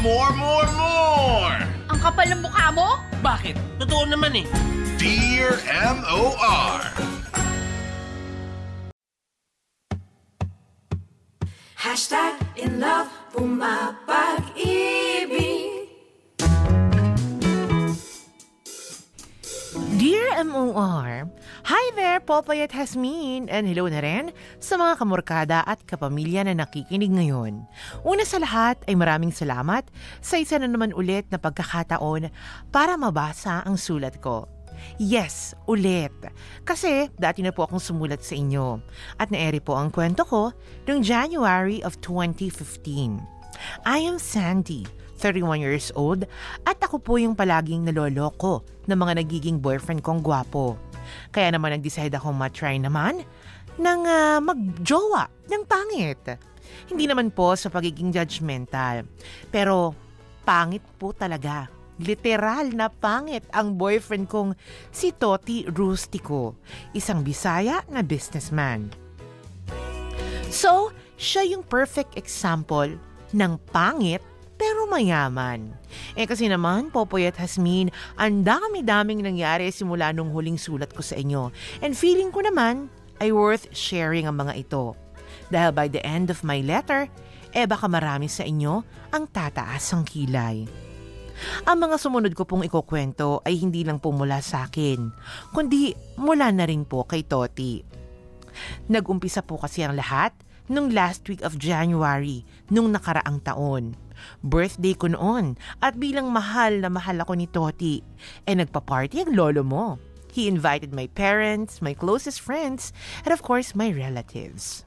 more, more, more! Ang kapal ng mukha mo? Bakit? Totoo naman eh. Dear M.O.R. Hashtag in love, pumapag-ibig. Dear MOR, Hi there, Popoy at Hasmin, and hello na rin sa mga kamorkada at kapamilya na nakikinig ngayon. Una sa lahat ay maraming salamat sa isa na naman ulit na pagkakataon para mabasa ang sulat ko. Yes, ulit. Kasi dati na po akong sumulat sa inyo at naeri po ang kwento ko noong January of 2015. I am Sandy, 31 years old, at ako po yung palaging naloloko ng mga nagiging boyfriend kong gwapo. Kaya naman nag-decide akong matry naman ng ah, magjowa ng pangit. Hindi naman po sa pagiging judgmental, pero pangit po talaga. Literal na pangit ang boyfriend kong si Toti Rustico, isang Bisaya na businessman. So, siya yung perfect example ng pangit pero mayaman. Eh kasi naman, Popoy at Hasmin, ang dami-daming nangyari simula nung huling sulat ko sa inyo. And feeling ko naman ay worth sharing ang mga ito. Dahil by the end of my letter, eh baka marami sa inyo ang tataas ang kilay. Ang mga sumunod ko pong ikukwento ay hindi lang po mula sa akin, kundi mula na rin po kay Toti. Nag-umpisa po kasi ang lahat nung last week of January, nung nakaraang taon. Birthday ko noon at bilang mahal na mahal ako ni Toti, eh nagpa-party ang lolo mo. He invited my parents, my closest friends, and of course my relatives.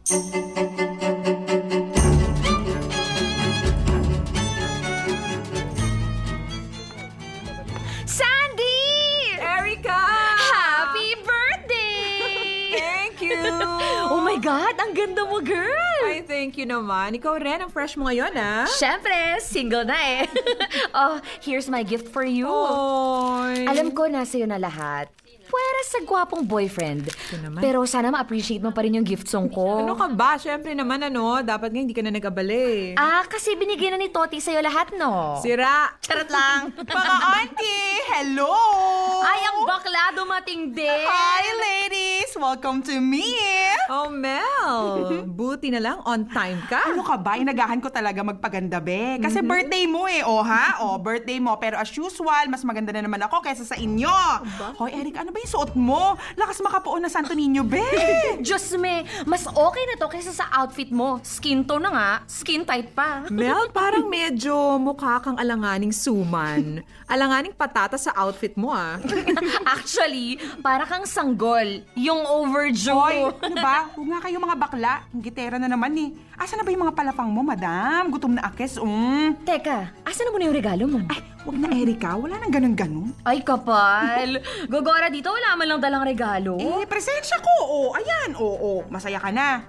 Sandy! Erica! Happy birthday! Thank you! oh my God, ang ganda mo, girl! Ay, thank you naman. Ikaw rin, ang fresh mo ngayon, ah. Siyempre, single na eh. oh, here's my gift for you. Oy. Alam ko na sa'yo na lahat. Pwera sa gwapong boyfriend. naman. Pero sana ma-appreciate mo pa rin yung gift song ko. Ano ka ba? Siyempre naman, ano, dapat nga hindi ka na nag-abali. Ah, kasi binigyan na ni Toti sa'yo lahat, no? Sira! Charot lang. Mga auntie, hello! Ay, ang bakla dumating din. Hi, ladies! Welcome to me! Oh, Mel! Buti na lang, on time ka. Ano ka ba? Inagahan ko talaga magpaganda, be. Kasi birthday mo eh, oh ha? Oh, birthday mo. Pero as usual, mas maganda na naman ako kaysa sa inyo. Hoy, Eric, ano ba yung suot mo? Lakas makapuon na Santo Niño, be! Diyos me, mas okay na to kaysa sa outfit mo. Skin tone na nga, skin tight pa. Mel, parang medyo mukha kang alanganing suman. Alanganing patata sa outfit mo, ah. Actually, para kang sanggol. Yung overdue. Hoy, ano ba? Huwag nga kayo mga bakla. Ang gitera na naman eh. Asa na ba yung mga palapang mo, madam? Gutom na akes, um. Teka, asa na mo na yung regalo mo? Ay, wag na, Erika. Wala nang ganun-ganun. Ay, kapal. Gogora dito, wala man lang dalang regalo. Eh, presensya ko. Oh, ayan. Oo, oh, masaya ka na.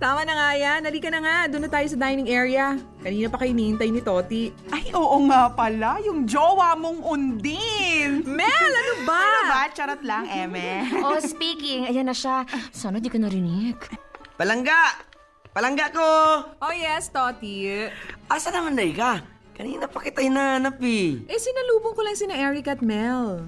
Tama na nga yan. Halika na nga. Doon na tayo sa dining area. Kanina pa kayo hinihintay ni Toti. Ay, oo nga pala. Yung jowa mong undin. Mel, ano ba? Ano ba? Charot lang, Eme. oh, speaking, ayan na siya. Sana di ka narinig. Palangga! Palangga ko! Oh yes, Toti. Asa naman na ka? Kanina pa kita hinahanap eh. Eh, sinalubong ko lang sina Eric at Mel.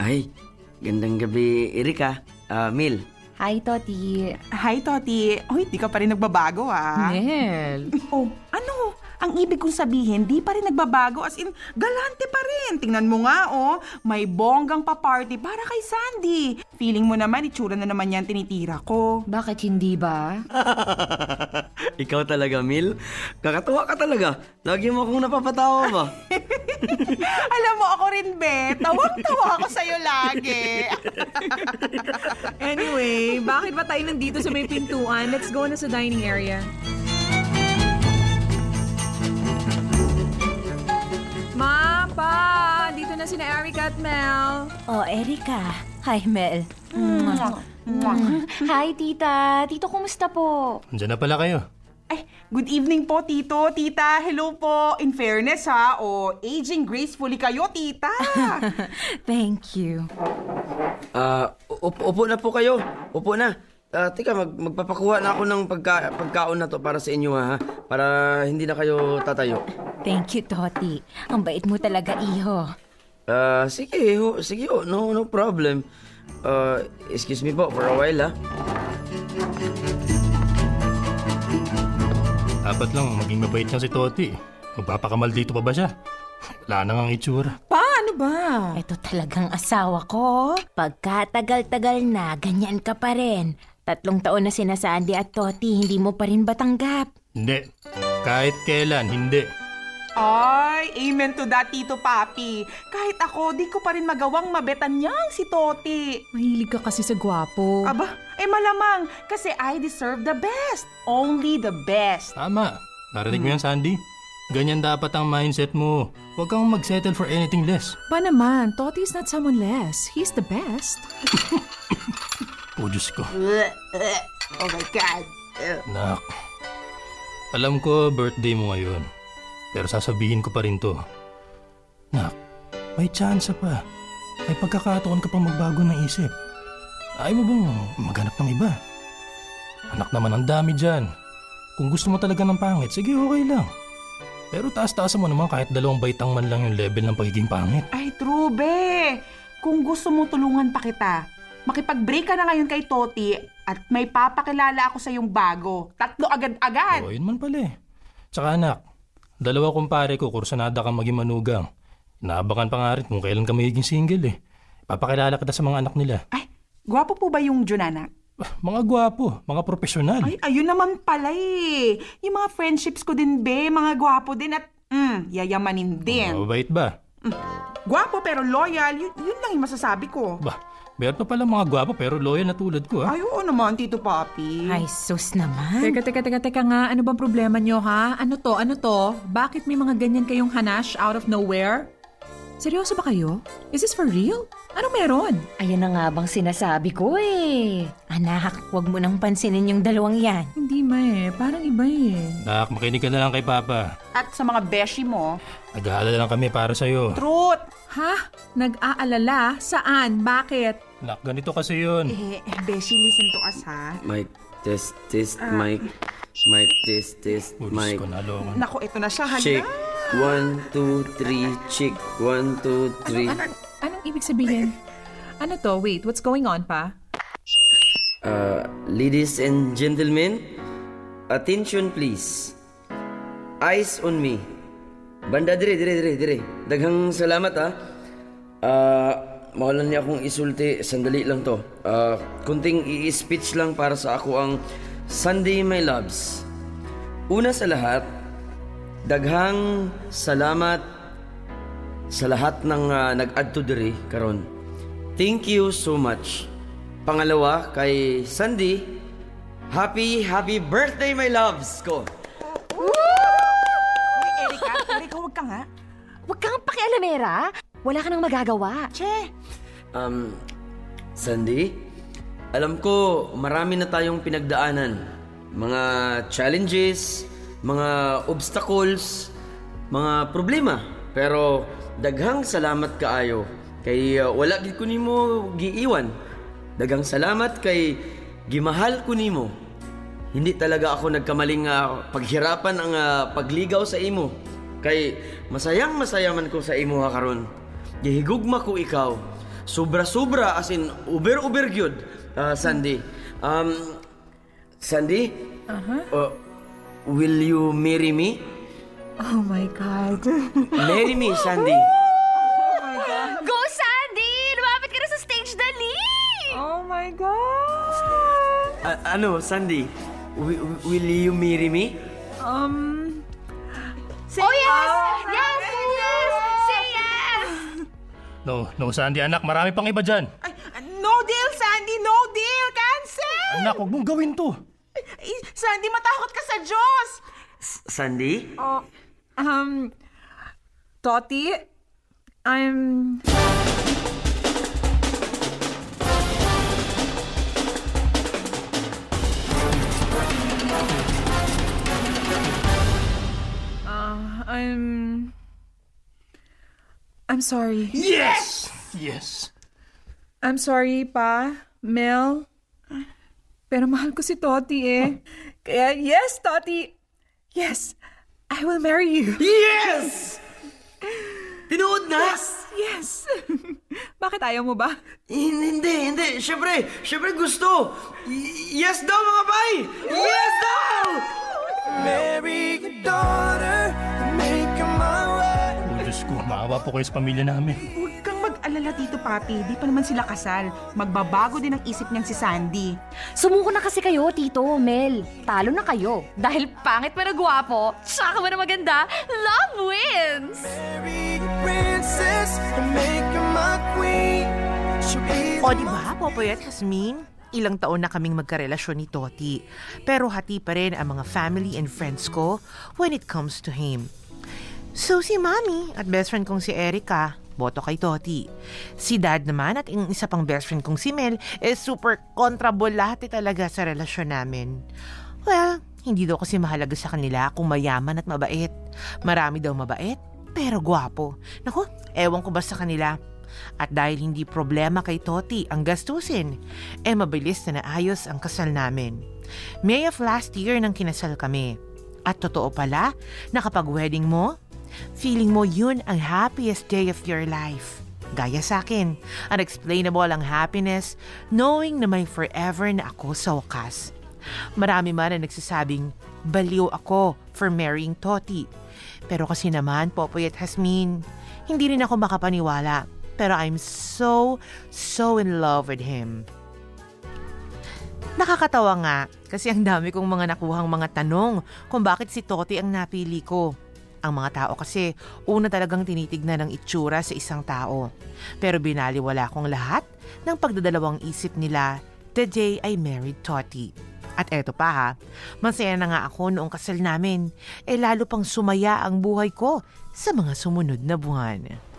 Ay, gandang gabi, Erika. Ah, Mil. Hi, Toti. Hi, Toti. Hoy, di ka pa rin nagbabago, ah. Mel. Oh, ano? Ang ibig kong sabihin, di pa rin nagbabago. As in, galante pa rin. Tingnan mo nga, oh. May bonggang pa-party para kay Sandy. Feeling mo naman, itsura na naman yan tinitira ko. Bakit hindi ba? Ikaw talaga, Mil. Kakatuwa ka talaga. Lagi mo akong napapatawa ba? Alam mo, ako rin, be. Tawang-tawa ako sa'yo lagi. Anyway, bakit ba tayo nandito sa may pintuan? Let's go na sa dining area. Pa, dito na sina Eric at Mel. Oh, Erika. Hi, Mel. Hi, tita. Tito, kumusta po? Andiyan na pala kayo. Ay, good evening po, Tito. Tita, hello po. In fairness, ha? O, aging gracefully kayo, Tita. Thank you. Ah, upo, upo na po kayo. Upo na. Ah, teka, mag, magpapakuha na ako ng pagka, pagkaon na to para sa inyo ha, para hindi na kayo tatayo. Thank you, Toti. Ang bait mo talaga, iho. Ah, sige, ho, sige ho, no, no problem. Ah, excuse me po for a while ha. Dapat lang maging mabait niya si Toti. Magpapakamal dito pa ba siya? Wala na ngang itsura. Paano ba? Ito talagang asawa ko. Pagkatagal-tagal na, ganyan ka pa rin. Tatlong taon na sina Sandy at Toti, hindi mo pa rin ba tanggap? Hindi. Kahit kailan, hindi. Ay, amen to that, Tito Papi. Kahit ako, di ko pa rin magawang mabetan niyang si Toti. Mahilig ka kasi sa gwapo. Aba, eh malamang, kasi I deserve the best. Only the best. Tama. Narinig mo yan, Sandy? Ganyan dapat ang mindset mo. Huwag kang mag-settle for anything less. Pa naman, Toti is not someone less. He's the best. Oh, Diyos ko. Oh my God. Nak. Alam ko birthday mo ngayon. Pero sasabihin ko pa rin to. Nak, may chance pa. May pagkakataon ka pang magbago ng isip. Ayaw mo bang maghanap ng iba? Anak naman ang dami dyan. Kung gusto mo talaga ng pangit, sige okay lang. Pero taas-taasan mo naman kahit dalawang baitang man lang yung level ng pagiging pangit. Ay, true, be. Kung gusto mo tulungan pa kita, makipag-break ka na ngayon kay Toti at may papakilala ako sa yung bago. Tatlo agad-agad. Oo, yun man pala eh. Tsaka anak, dalawa kumpare ko, kursanada kang maging manugang. Inaabakan pa nga rin kung kailan ka magiging single eh. Papakilala kita sa mga anak nila. Ay, gwapo po ba yung Junanak? Ah, Mga gwapo, mga profesional. Ay, ayun naman pala eh. Yung mga friendships ko din, be, mga gwapo din at, mm, yayamanin din. Mabait ba? Gwapo pero loyal, yun, yun lang yung masasabi ko. Ba, meron pa pala mga gwapo pero loyal na tulad ko ha. Ay, oo naman, Tito Papi. Ay, sus naman. Teka, teka, teka, teka nga. Ano bang problema nyo, ha? Ano to? Ano to? Bakit may mga ganyan kayong hanash out of nowhere? Seryoso ba kayo? Is this for real? Ano meron? Ayan na nga bang sinasabi ko eh. Anak, huwag mo nang pansinin yung dalawang yan. Hindi ma eh. Parang iba eh. Nak, makinig ka na lang kay Papa. At sa mga beshi mo, Nag-aalala lang kami para sa'yo. truth. Ha? Nag-aalala? Saan? Bakit? Nak, ganito kasi yun. Eh, beshi, listen to us, ha? Mic, test, test, mic. Mic, test, test, Oh, Diyos mic. ko, nalungan. Naku, ito na siya, hala. Check. One, two, three, check. One, two, three. Ano, anong ibig sabihin? Ano to? Wait, what's going on pa? Uh, ladies and gentlemen, attention please. Eyes on me. Banda dire, dire, dire, dire. Daghang salamat ah. Ah, mawalan niya akong isulti. Sandali lang to. Ah, kunting i-speech lang para sa ako ang Sunday My Loves. Una sa lahat, daghang salamat sa lahat ng ah, nag-adto diri karon. Thank you so much. Pangalawa, kay Sandy, happy, happy birthday, my loves ko. Uy, Erika, Erika, huwag ka nga. Huwag kang pakialamera. Wala ka nang magagawa. Che, Um, Sandy, alam ko marami na tayong pinagdaanan. Mga challenges, mga obstacles, mga problema. Pero daghang salamat kaayo kay uh, wala gid ko nimo giiwan. Daghang salamat kay gimahal ko nimo. Hindi talaga ako nagkamaling uh, paghirapan ang uh, pagligaw sa imo. Kay masayang masayaman ko sa imo ha karon. Gihigugma ko ikaw. Sobra-sobra as in uber-uber gyud, ah, Sandy. Um Sandy? Uh, will you marry me? Oh my God. Marry me, Sandy. Oh my God. A- ano, Sandy? Wi- will you marry me? Um, Oh, yes! Yes! Yes! Say yes! No, no, Sandy, anak, marami pang iba dyan. ay, no deal, Sandy, no deal, cancel! Anak, huwag mong gawin to. Eh, Sandy, matakot ka sa Diyos! S- Sandy? um, Toti, I'm... I'm... I'm sorry. Yes! Yes. I'm sorry, pa, Mel. Pero mahal ko si Toti eh. Kaya yes, Toti. Yes, I will marry you. Yes! Tinuod na? Yes, yes. Bakit ayaw mo ba? Hin- Hindi, hindi. Siyempre, siyempre gusto. Y- yes daw, mga bay! Yes daw! Oh, Diyos ko, maawa po kayo sa pamilya namin. Huwag kang mag-alala, Tito Papi. Di pa naman sila kasal. Magbabago din ang isip niyang si Sandy. Sumuko na kasi kayo, Tito, Mel. Talo na kayo. Dahil pangit na gwapo, tsaka man na maganda, love wins! O di ba, Popoy at Jasmine? Ilang taon na kaming magkarelasyon ni Toti. Pero hati pa rin ang mga family and friends ko when it comes to him. So si Mami at best friend kong si Erica, boto kay Toti. Si Dad naman at yung isa pang best friend kong si Mel is super kontrabolate talaga sa relasyon namin. Well, hindi daw kasi mahalaga sa kanila kung mayaman at mabait. Marami daw mabait, pero gwapo. Naku, ewan ko ba sa kanila. At dahil hindi problema kay Toti ang gastusin, eh mabilis na naayos ang kasal namin. May of last year nang kinasal kami. At totoo pala na kapag wedding mo, feeling mo yun ang happiest day of your life. Gaya sa akin, unexplainable ang happiness knowing na may forever na ako sa wakas. Marami man na nagsasabing, baliw ako for marrying Toti. Pero kasi naman, Popoy at Hasmin, hindi rin ako makapaniwala. Pero I'm so, so in love with him. Nakakatawa nga kasi ang dami kong mga nakuhang mga tanong kung bakit si Toti ang napili ko. Ang mga tao kasi una talagang tinitignan ng itsura sa isang tao. Pero binaliwala kong lahat ng pagdadalawang isip nila the day I married Toti. At eto pa ha, masaya na nga ako noong kasal namin, eh lalo pang sumaya ang buhay ko sa mga sumunod na buwan.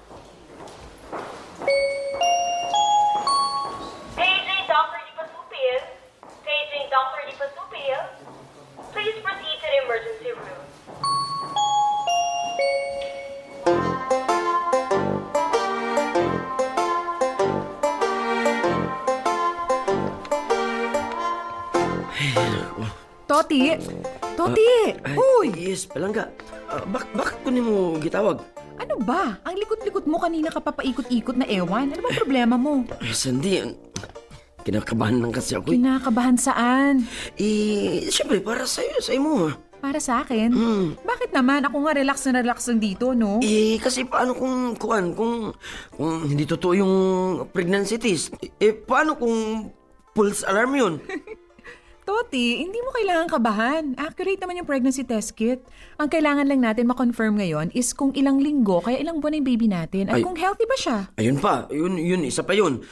Toti! Toti! Ay, Uy! Yes, palangga. Ah, bak bakit ko mo gitawag? Ano ba? Ang likot-likot mo kanina ka papaikot-ikot na ewan. Ano ba problema mo? Ay, Sandy, an- kinakabahan lang kasi ako. eh. Kinakabahan saan? Eh, syempre, para sa'yo, sa mo. ah. Para sa akin? Hmm. Bakit naman? Ako nga relax na relax lang dito, no? Eh, kasi paano kung, kuan, kung, kung hindi totoo yung pregnancy test? Eh, paano kung pulse alarm yun? Toti, hindi mo kailangan kabahan. Accurate naman yung pregnancy test kit. Ang kailangan lang natin ma-confirm ngayon is kung ilang linggo, kaya ilang buwan yung baby natin, at Ay. kung healthy ba siya. Ayun pa, yun, yun, isa pa yun.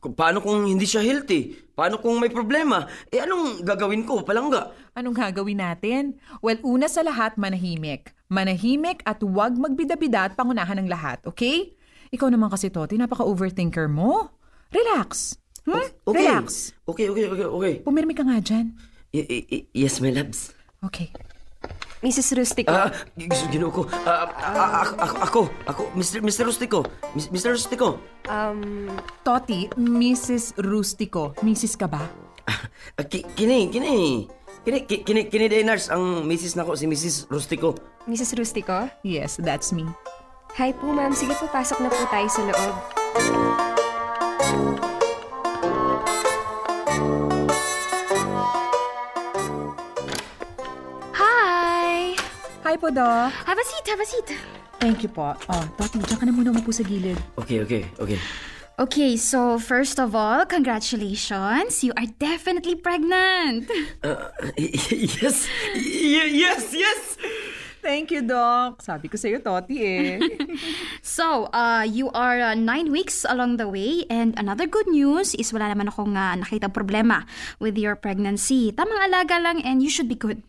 Kung- Paano kung hindi siya healthy? Paano kung may problema? Eh, anong gagawin ko, palangga? Anong gagawin natin? Well, una sa lahat, manahimik. Manahimik at huwag magbida-bida at pangunahan ng lahat, okay? Ikaw naman kasi, Toti, napaka-overthinker mo. Relax. Hmm? Okay. Relax. Okay, okay, okay, okay. Pumirmi ka nga dyan. Y- y- y- yes, my loves. Okay. Mrs. Rustico. Ah, gusto ginawa ko. Ah, ah, ako, ako, ako, Mr. Mr. Rustico. Mr. Rustico. Toti, Mrs. Rustico. Mrs. ka ba? Ah, ki- kini, kini. Kini, ki- kini, kini day nurse ang Mrs. nako, si Mrs. Rustico. Mrs. Rustico? Yes, that's me. Hi po, ma'am. Sige po, pasok na po tayo sa loob. Hi po, Doc. Have a seat, have a seat. Thank you po. Oh, Toti, dyan ka na muna umupo sa gilid. Okay, okay, okay. Okay, so first of all, congratulations. You are definitely pregnant. Ah, yes, y- yes, yes. Thank you, Doc. Sabi ko sa'yo, Toti eh. So, uh, you are uh, nine weeks along the way and another good news is wala naman akong uh, nakita problema with your pregnancy. Tamang alaga lang and you should be good.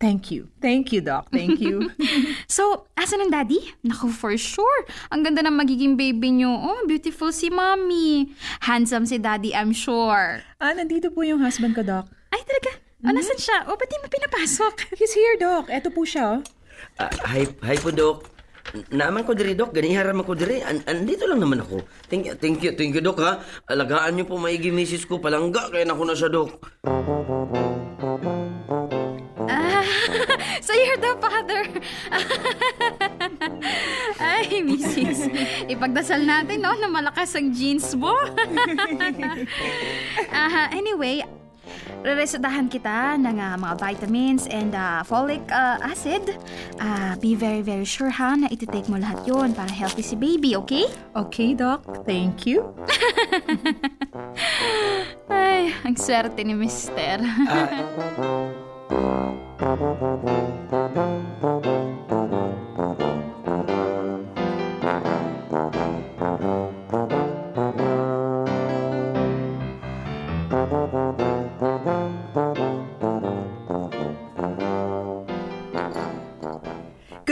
Thank you. Thank you, Doc. Thank you. So, asan ang daddy? Naku, for sure. Ang ganda ng magiging baby nyo. Oh, beautiful si mommy. Handsome si daddy, I'm sure. ah, nandito po yung husband ko, Doc. Ay, talaga? Oh, nasan siya? Oh, ba't di mo pinapasok? He's here, Doc. Eto po siya, oh. Ah, hi, hi po, Doc. Naman ko diri, Dok. Ganihara man ko diri. An andito lang naman ako. Thank you, thank you, thank you, Dok, ha. Alagaan niyo po maigi misis ko. Palangga, kaya na ko na siya, Dok. You're the father. Ay, misis. Ipagdasal natin, no, na malakas ang jeans mo. Ah, anyway, reresetahan kita ng ah, mga vitamins and ah, folic ah, acid. Ah, be very, very sure ha na iti-take mo lahat yon para healthy si baby, okay? Okay, Doc. Thank you. Ay, ang swerte ni Mister. Thank you.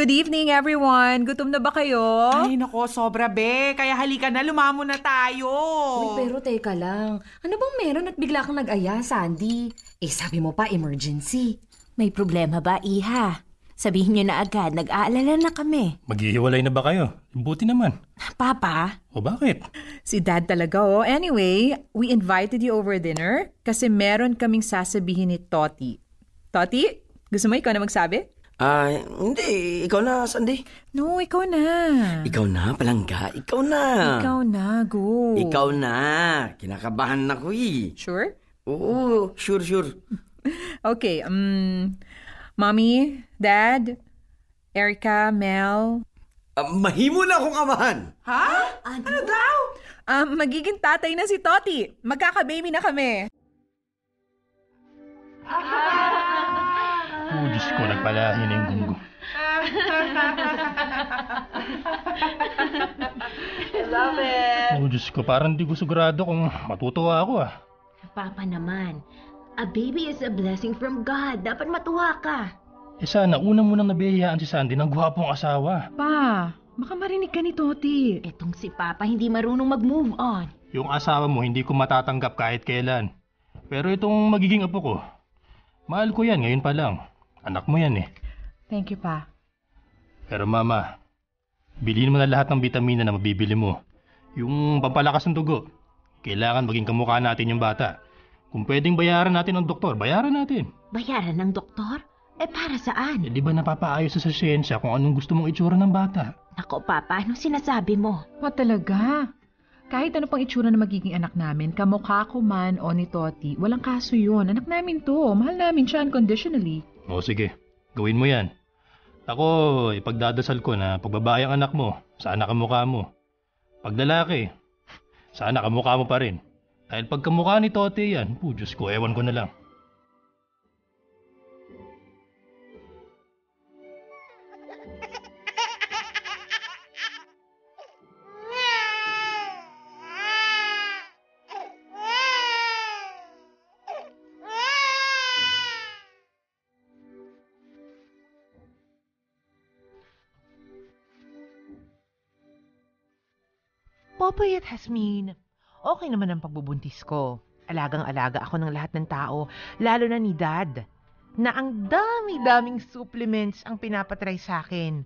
Good evening, everyone. Gutom na ba kayo? Ay, nako, sobra be. Kaya halika na, lumamo na tayo. Uy, pero teka lang. Ano bang meron at bigla kang nag-aya, Sandy? Eh, sabi mo pa, emergency. May problema ba, Iha? Sabihin niyo na agad, nag-aalala na kami. Maghihiwalay na ba kayo? Buti naman. Papa? O bakit? Si Dad talaga, oh. Anyway, we invited you over dinner kasi meron kaming sasabihin ni Toti. Toti, gusto mo ikaw na magsabi? Ah, hindi. Ikaw na, Sandy. No, ikaw na. Ikaw na, palangga. Ikaw na. Ikaw na, go. Ikaw na. Kinakabahan na ko eh. Sure? Oo, sure, sure. Okay, um, Mommy, Dad, Erica, Mel, Ah, mahimo na akong amahan. Ha? Ano daw? um, magiging tatay na si Toti. Magkaka-baby na kami. Oh, Diyos ko, nagpalahi na yung gunggo. Love it. Oh, Diyos ko, parang di ko sigurado kung matutuwa ako ah. Papa naman, a baby is a blessing from God. Dapat matuwa ka. Eh sana, una mo nang nabihayaan si Sandy ng gwapong asawa. Pa, baka marinig ka ni Toti. Etong si Papa hindi marunong mag-move on. Yung asawa mo, hindi ko matatanggap kahit kailan. Pero itong magiging apo ko, mahal ko yan ngayon pa lang. Anak mo yan eh. Thank you, Pa. Pero mama, bilhin mo na lahat ng vitamina na mabibili mo. Yung pampalakas ng dugo. Kailangan maging kamukha natin yung bata. Kung pwedeng bayaran natin ng doktor, bayaran natin. Bayaran ng doktor? Eh para saan? Eh di ba napapaayos na sa siyensya kung anong gusto mong itsura ng bata? Nako Papa, anong sinasabi mo? O talaga? Kahit ano pang itsura na magiging anak namin, kamukha ko man o ni Toti, walang kaso yun. Anak namin to. Mahal namin siya unconditionally. O sige, gawin mo yan. Ako, ipagdadasal ko na pagbabae ang anak mo, sana kamukha mo. Pag lalaki, sana kamukha mo pa rin. Dahil pag kamukha ni Tote yan, po Diyos ko, ewan ko na lang. At Hasmin, okay naman ang pagbubuntis ko. Alagang-alaga ako ng lahat ng tao, lalo na ni Dad, na ang dami-daming supplements ang pinapatry sa akin.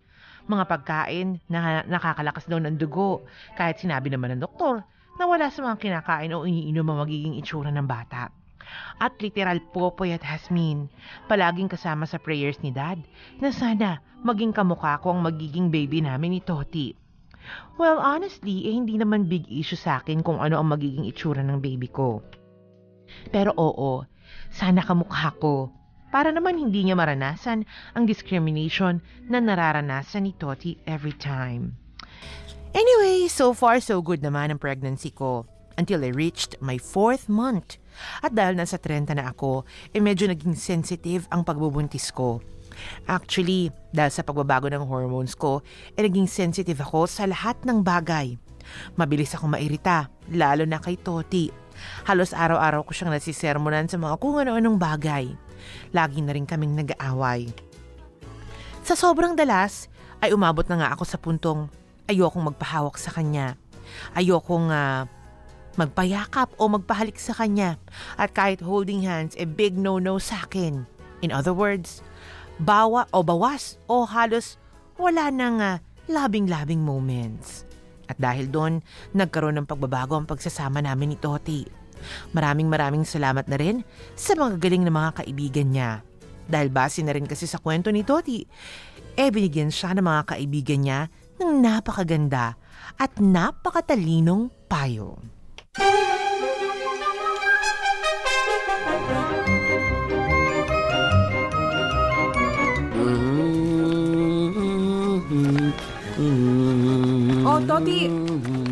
Mga pagkain na nakakalakas daw ng dugo, kahit sinabi naman ng doktor na wala sa mga kinakain o iniinom ang magiging itsura ng bata. At literal Popoy at Hasmin, palaging kasama sa prayers ni Dad na sana maging kamukha ko ang magiging baby namin ni Toti. Well, honestly, eh, hindi naman big issue sa akin kung ano ang magiging itsura ng baby ko. Pero oo, sana kamukha ko. Para naman hindi niya maranasan ang discrimination na nararanasan ni Toti every time. Anyway, so far so good naman ang pregnancy ko. Until I reached my fourth month. At dahil nasa 30 na ako, eh medyo naging sensitive ang pagbubuntis ko. Actually, dahil sa pagbabago ng hormones ko, eh naging sensitive ako sa lahat ng bagay. Mabilis akong mairita, lalo na kay Toti. Halos araw-araw ko siyang nasisermonan sa mga kung ano-anong bagay. Lagi na rin kaming nag-aaway. Sa sobrang dalas, ay umabot na nga ako sa puntong ayokong magpahawak sa kanya. Ayokong ah, magpayakap o magpahalik sa kanya. At kahit holding hands, eh big no-no sa akin. In other words, bawa o bawas o halos wala nang ah, labing-labing moments. At dahil doon, nagkaroon ng pagbabago ang pagsasama namin ni Toti. Maraming maraming salamat na rin sa mga galing na mga kaibigan niya. Dahil base na rin kasi sa kwento ni Toti, eh binigyan siya ng mga kaibigan niya ng napakaganda at napakatalinong payo. Oh, Toti.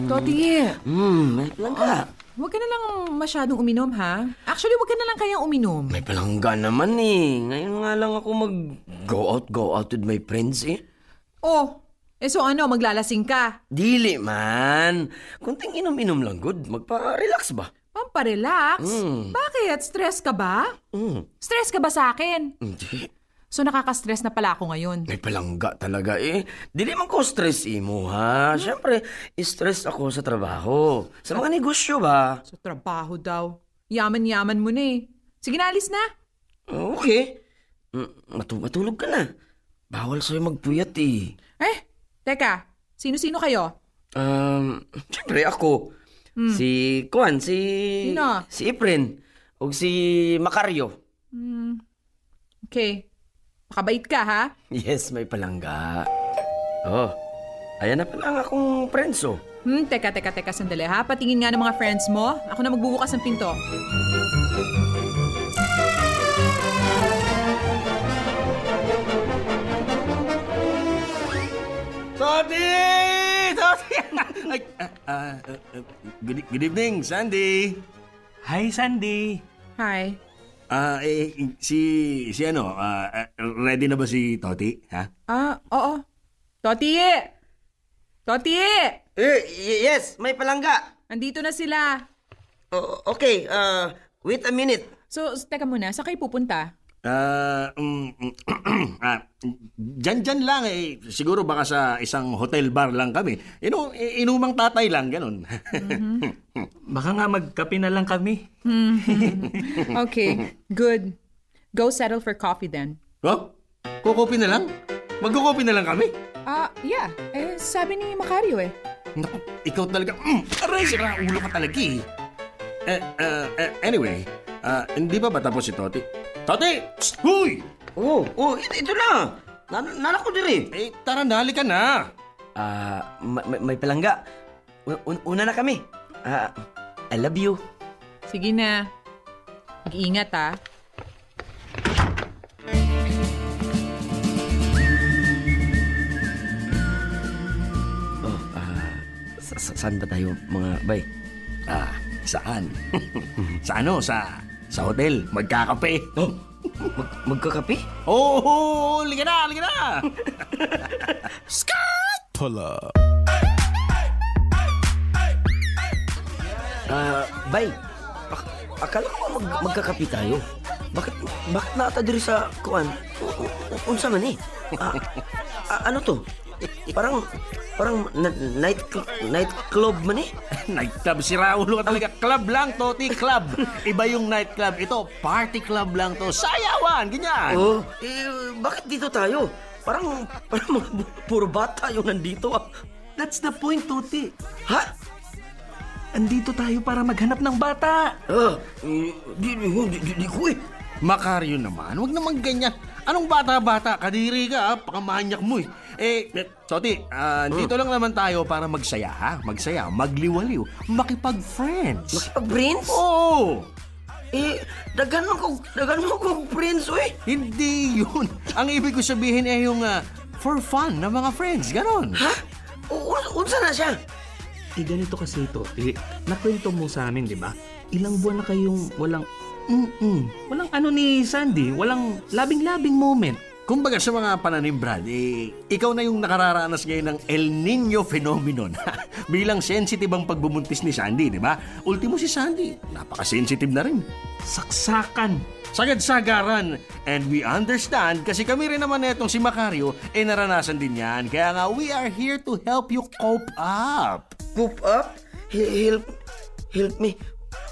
Toti. Hmm, may palangga. Huwag ka na lang masyadong uminom, ha? Actually, huwag ka na lang kayang uminom. May palangga naman eh. Ngayon nga lang ako mag go out, go out with my friends eh. Oh, eh so ano, maglalasing ka? Dili man. Kunting inom-inom lang good. Magpa-relax ba? Pamparelax? Mm. Bakit? Stress ka ba? Hmm. Stress ka ba sa akin? Hindi. So nakaka-stress na pala ako ngayon. May palangga talaga eh. Dili man ko stress imo ha. Siyempre, stress ako sa trabaho. Sa mga negosyo ba? Sa trabaho daw. Yaman-yaman mo na eh. Sige na, alis na. Okay. Mm, Matu matulog ka na. Bawal sa'yo magpuyat eh. Eh, teka. Sino-sino kayo? Um, siyempre ako. Si Kwan, si... Sino? Si Efren. O si Macario. Hmm. Okay. Makabait ka, ha? Yes, may palangga. Oh, ayan na pala ang akong friends oh. Hmm, teka, teka, teka, sandali ha. Patingin nga ng mga friends mo. Ako na magbubukas ng pinto. Toti! Toti! Ay, ah, ah, ah, good, good evening, Sandy. Hi, Sandy. Hi. Ah, eh, si, si ano, ah, ah, ready na ba si Toti, ha? Ah, oo. Toti! Toti! Eh, y- yes, may palangga. Andito na sila. O- okay, uh, wait a minute. So, teka muna, saan kayo pupunta? Ah, mm, ah, dyan-dyan lang eh. Siguro baka sa isang hotel bar lang kami. Inu inumang tatay lang, ganun. Baka nga magkape na lang kami. Okay, good. Go settle for coffee then. oh, kukopi na lang? Magkukopi na lang kami? Ah, yeah. Eh, sabi ni Macario eh. Naku, ikaw talaga, mm, aray, sira ulo ka talaga eh. Uh, eh, anyway, ah, hindi ba ba tapos si Toti? Toti! Psst! Huy! Oh, oh, ito, ito na. Nan nanak ko diri. Eh, tara, nali ka na. Ah, ma- ma- may palangga. Un- un- una na kami. Ah, I love you. Sige na. Mag-ingat ah. Oh, ah, sa- sa- saan ba tayo mga bay? Ah, saan? sa ano? Sa, sa hotel. Magkakape. Oh, mag magkakape? Oo, oh, liga na, liga na. Ah, bay. Ak- akala ko mag magkakape tayo. Bakit bakit nata diri sa kuan? Unsa man eh? Ah, ah, ano to? Parang parang na- night cl- night club man eh. Nightclub, si Raulo ka talaga. Club lang, Toti, club. Iba yung nightclub. Ito, party club lang to. Sayawan, ganyan. Oh, eh, bakit dito tayo? Parang parang mga bu- puro bata yung nandito. ah. That's the point, Tuti. Ha? Andito tayo para maghanap ng bata. Ah, eh, di, di, di, di, di ko eh. Makaryo naman, wag naman ganyan. Anong bata-bata? Kadiri ka, ha? Pakamanyak mo eh. Eh, eh, Toti, ah, dito lang naman tayo para magsaya, ha? Magsaya, magliwaliw, makipag-friends. Makipag-friends? Oo! Eh, dagan mo ko, dagan mo ko friends, eh. Hindi yun. Ang ibig ko sabihin eh yung ah, for fun na mga friends, ganon. Ha? O, un- unsa na siya? Eh, ganito kasi, Tuti. Nakwento mo sa amin, di ba? Ilang buwan na kayong walang... Mm-mm. Walang ano ni Sandy. Walang labing-labing moment. Kumbaga sa mga pananim, Brad, eh, ikaw na yung nakararanas ngayon ng El Nino phenomenon. Bilang sensitive ang pagbubuntis ni Sandy, di ba? Ultimo si Sandy, napaka-sensitive na rin. Saksakan. Sagad-sagaran. And we understand kasi kami rin naman netong si Macario, eh naranasan din yan. Kaya nga, we are here to help you cope up. Coop up? He- Help, help me.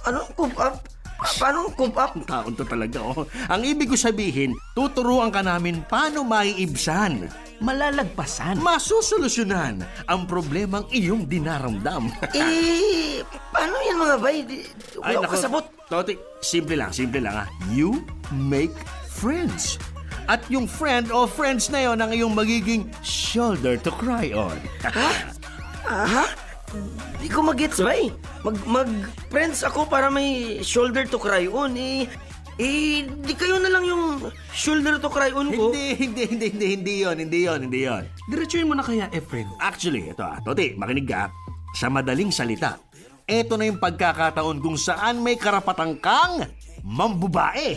Ano coop up? Pa- paano coop up? Taon to talaga, oh. Ang ibig ko sabihin, tuturuan ka namin paano maiibsan, Malalagpasan. masusolusyonan ang problemang iyong dinaramdam. Eh, paano yan mga bay? Di- Wala ko kasabot. Toti, simple lang, simple lang ha. You make friends. At yung friend o friends na yon ang iyong magiging shoulder to cry on. Aha? Di ko mag-gets bay. Mag, mag-friends ako para may shoulder to cry on. Eh, eh, di kayo na lang yung shoulder to cry on ko. hindi, hindi, hindi, hindi, hindi yon, hindi yon, hindi yon. Diretsuhin mo na kaya, Efren. Actually, ito ah, Toti, makinig ka. Sa madaling salita, ito na yung pagkakataon kung saan may karapatang kang mambubae.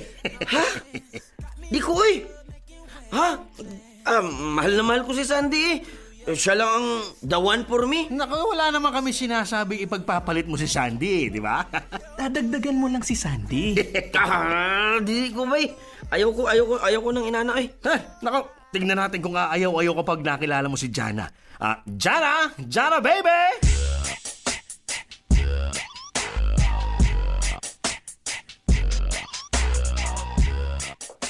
Di ko eh. Ha? Ah, mahal na mahal ko si Sandy eh. Siya lang ang the one for me. Naku, wala naman kami sinasabi ipagpapalit mo si Sandy, di ba? Dadagdagan mo lang si Sandy. ah, di ko ba eh. Ayaw ko, ayaw ko, ayaw ko ng inana eh. Ha, Naku, tingnan natin kung aayaw-ayaw kapag nakilala mo si Jana. Ah, Jana! Jana, baby!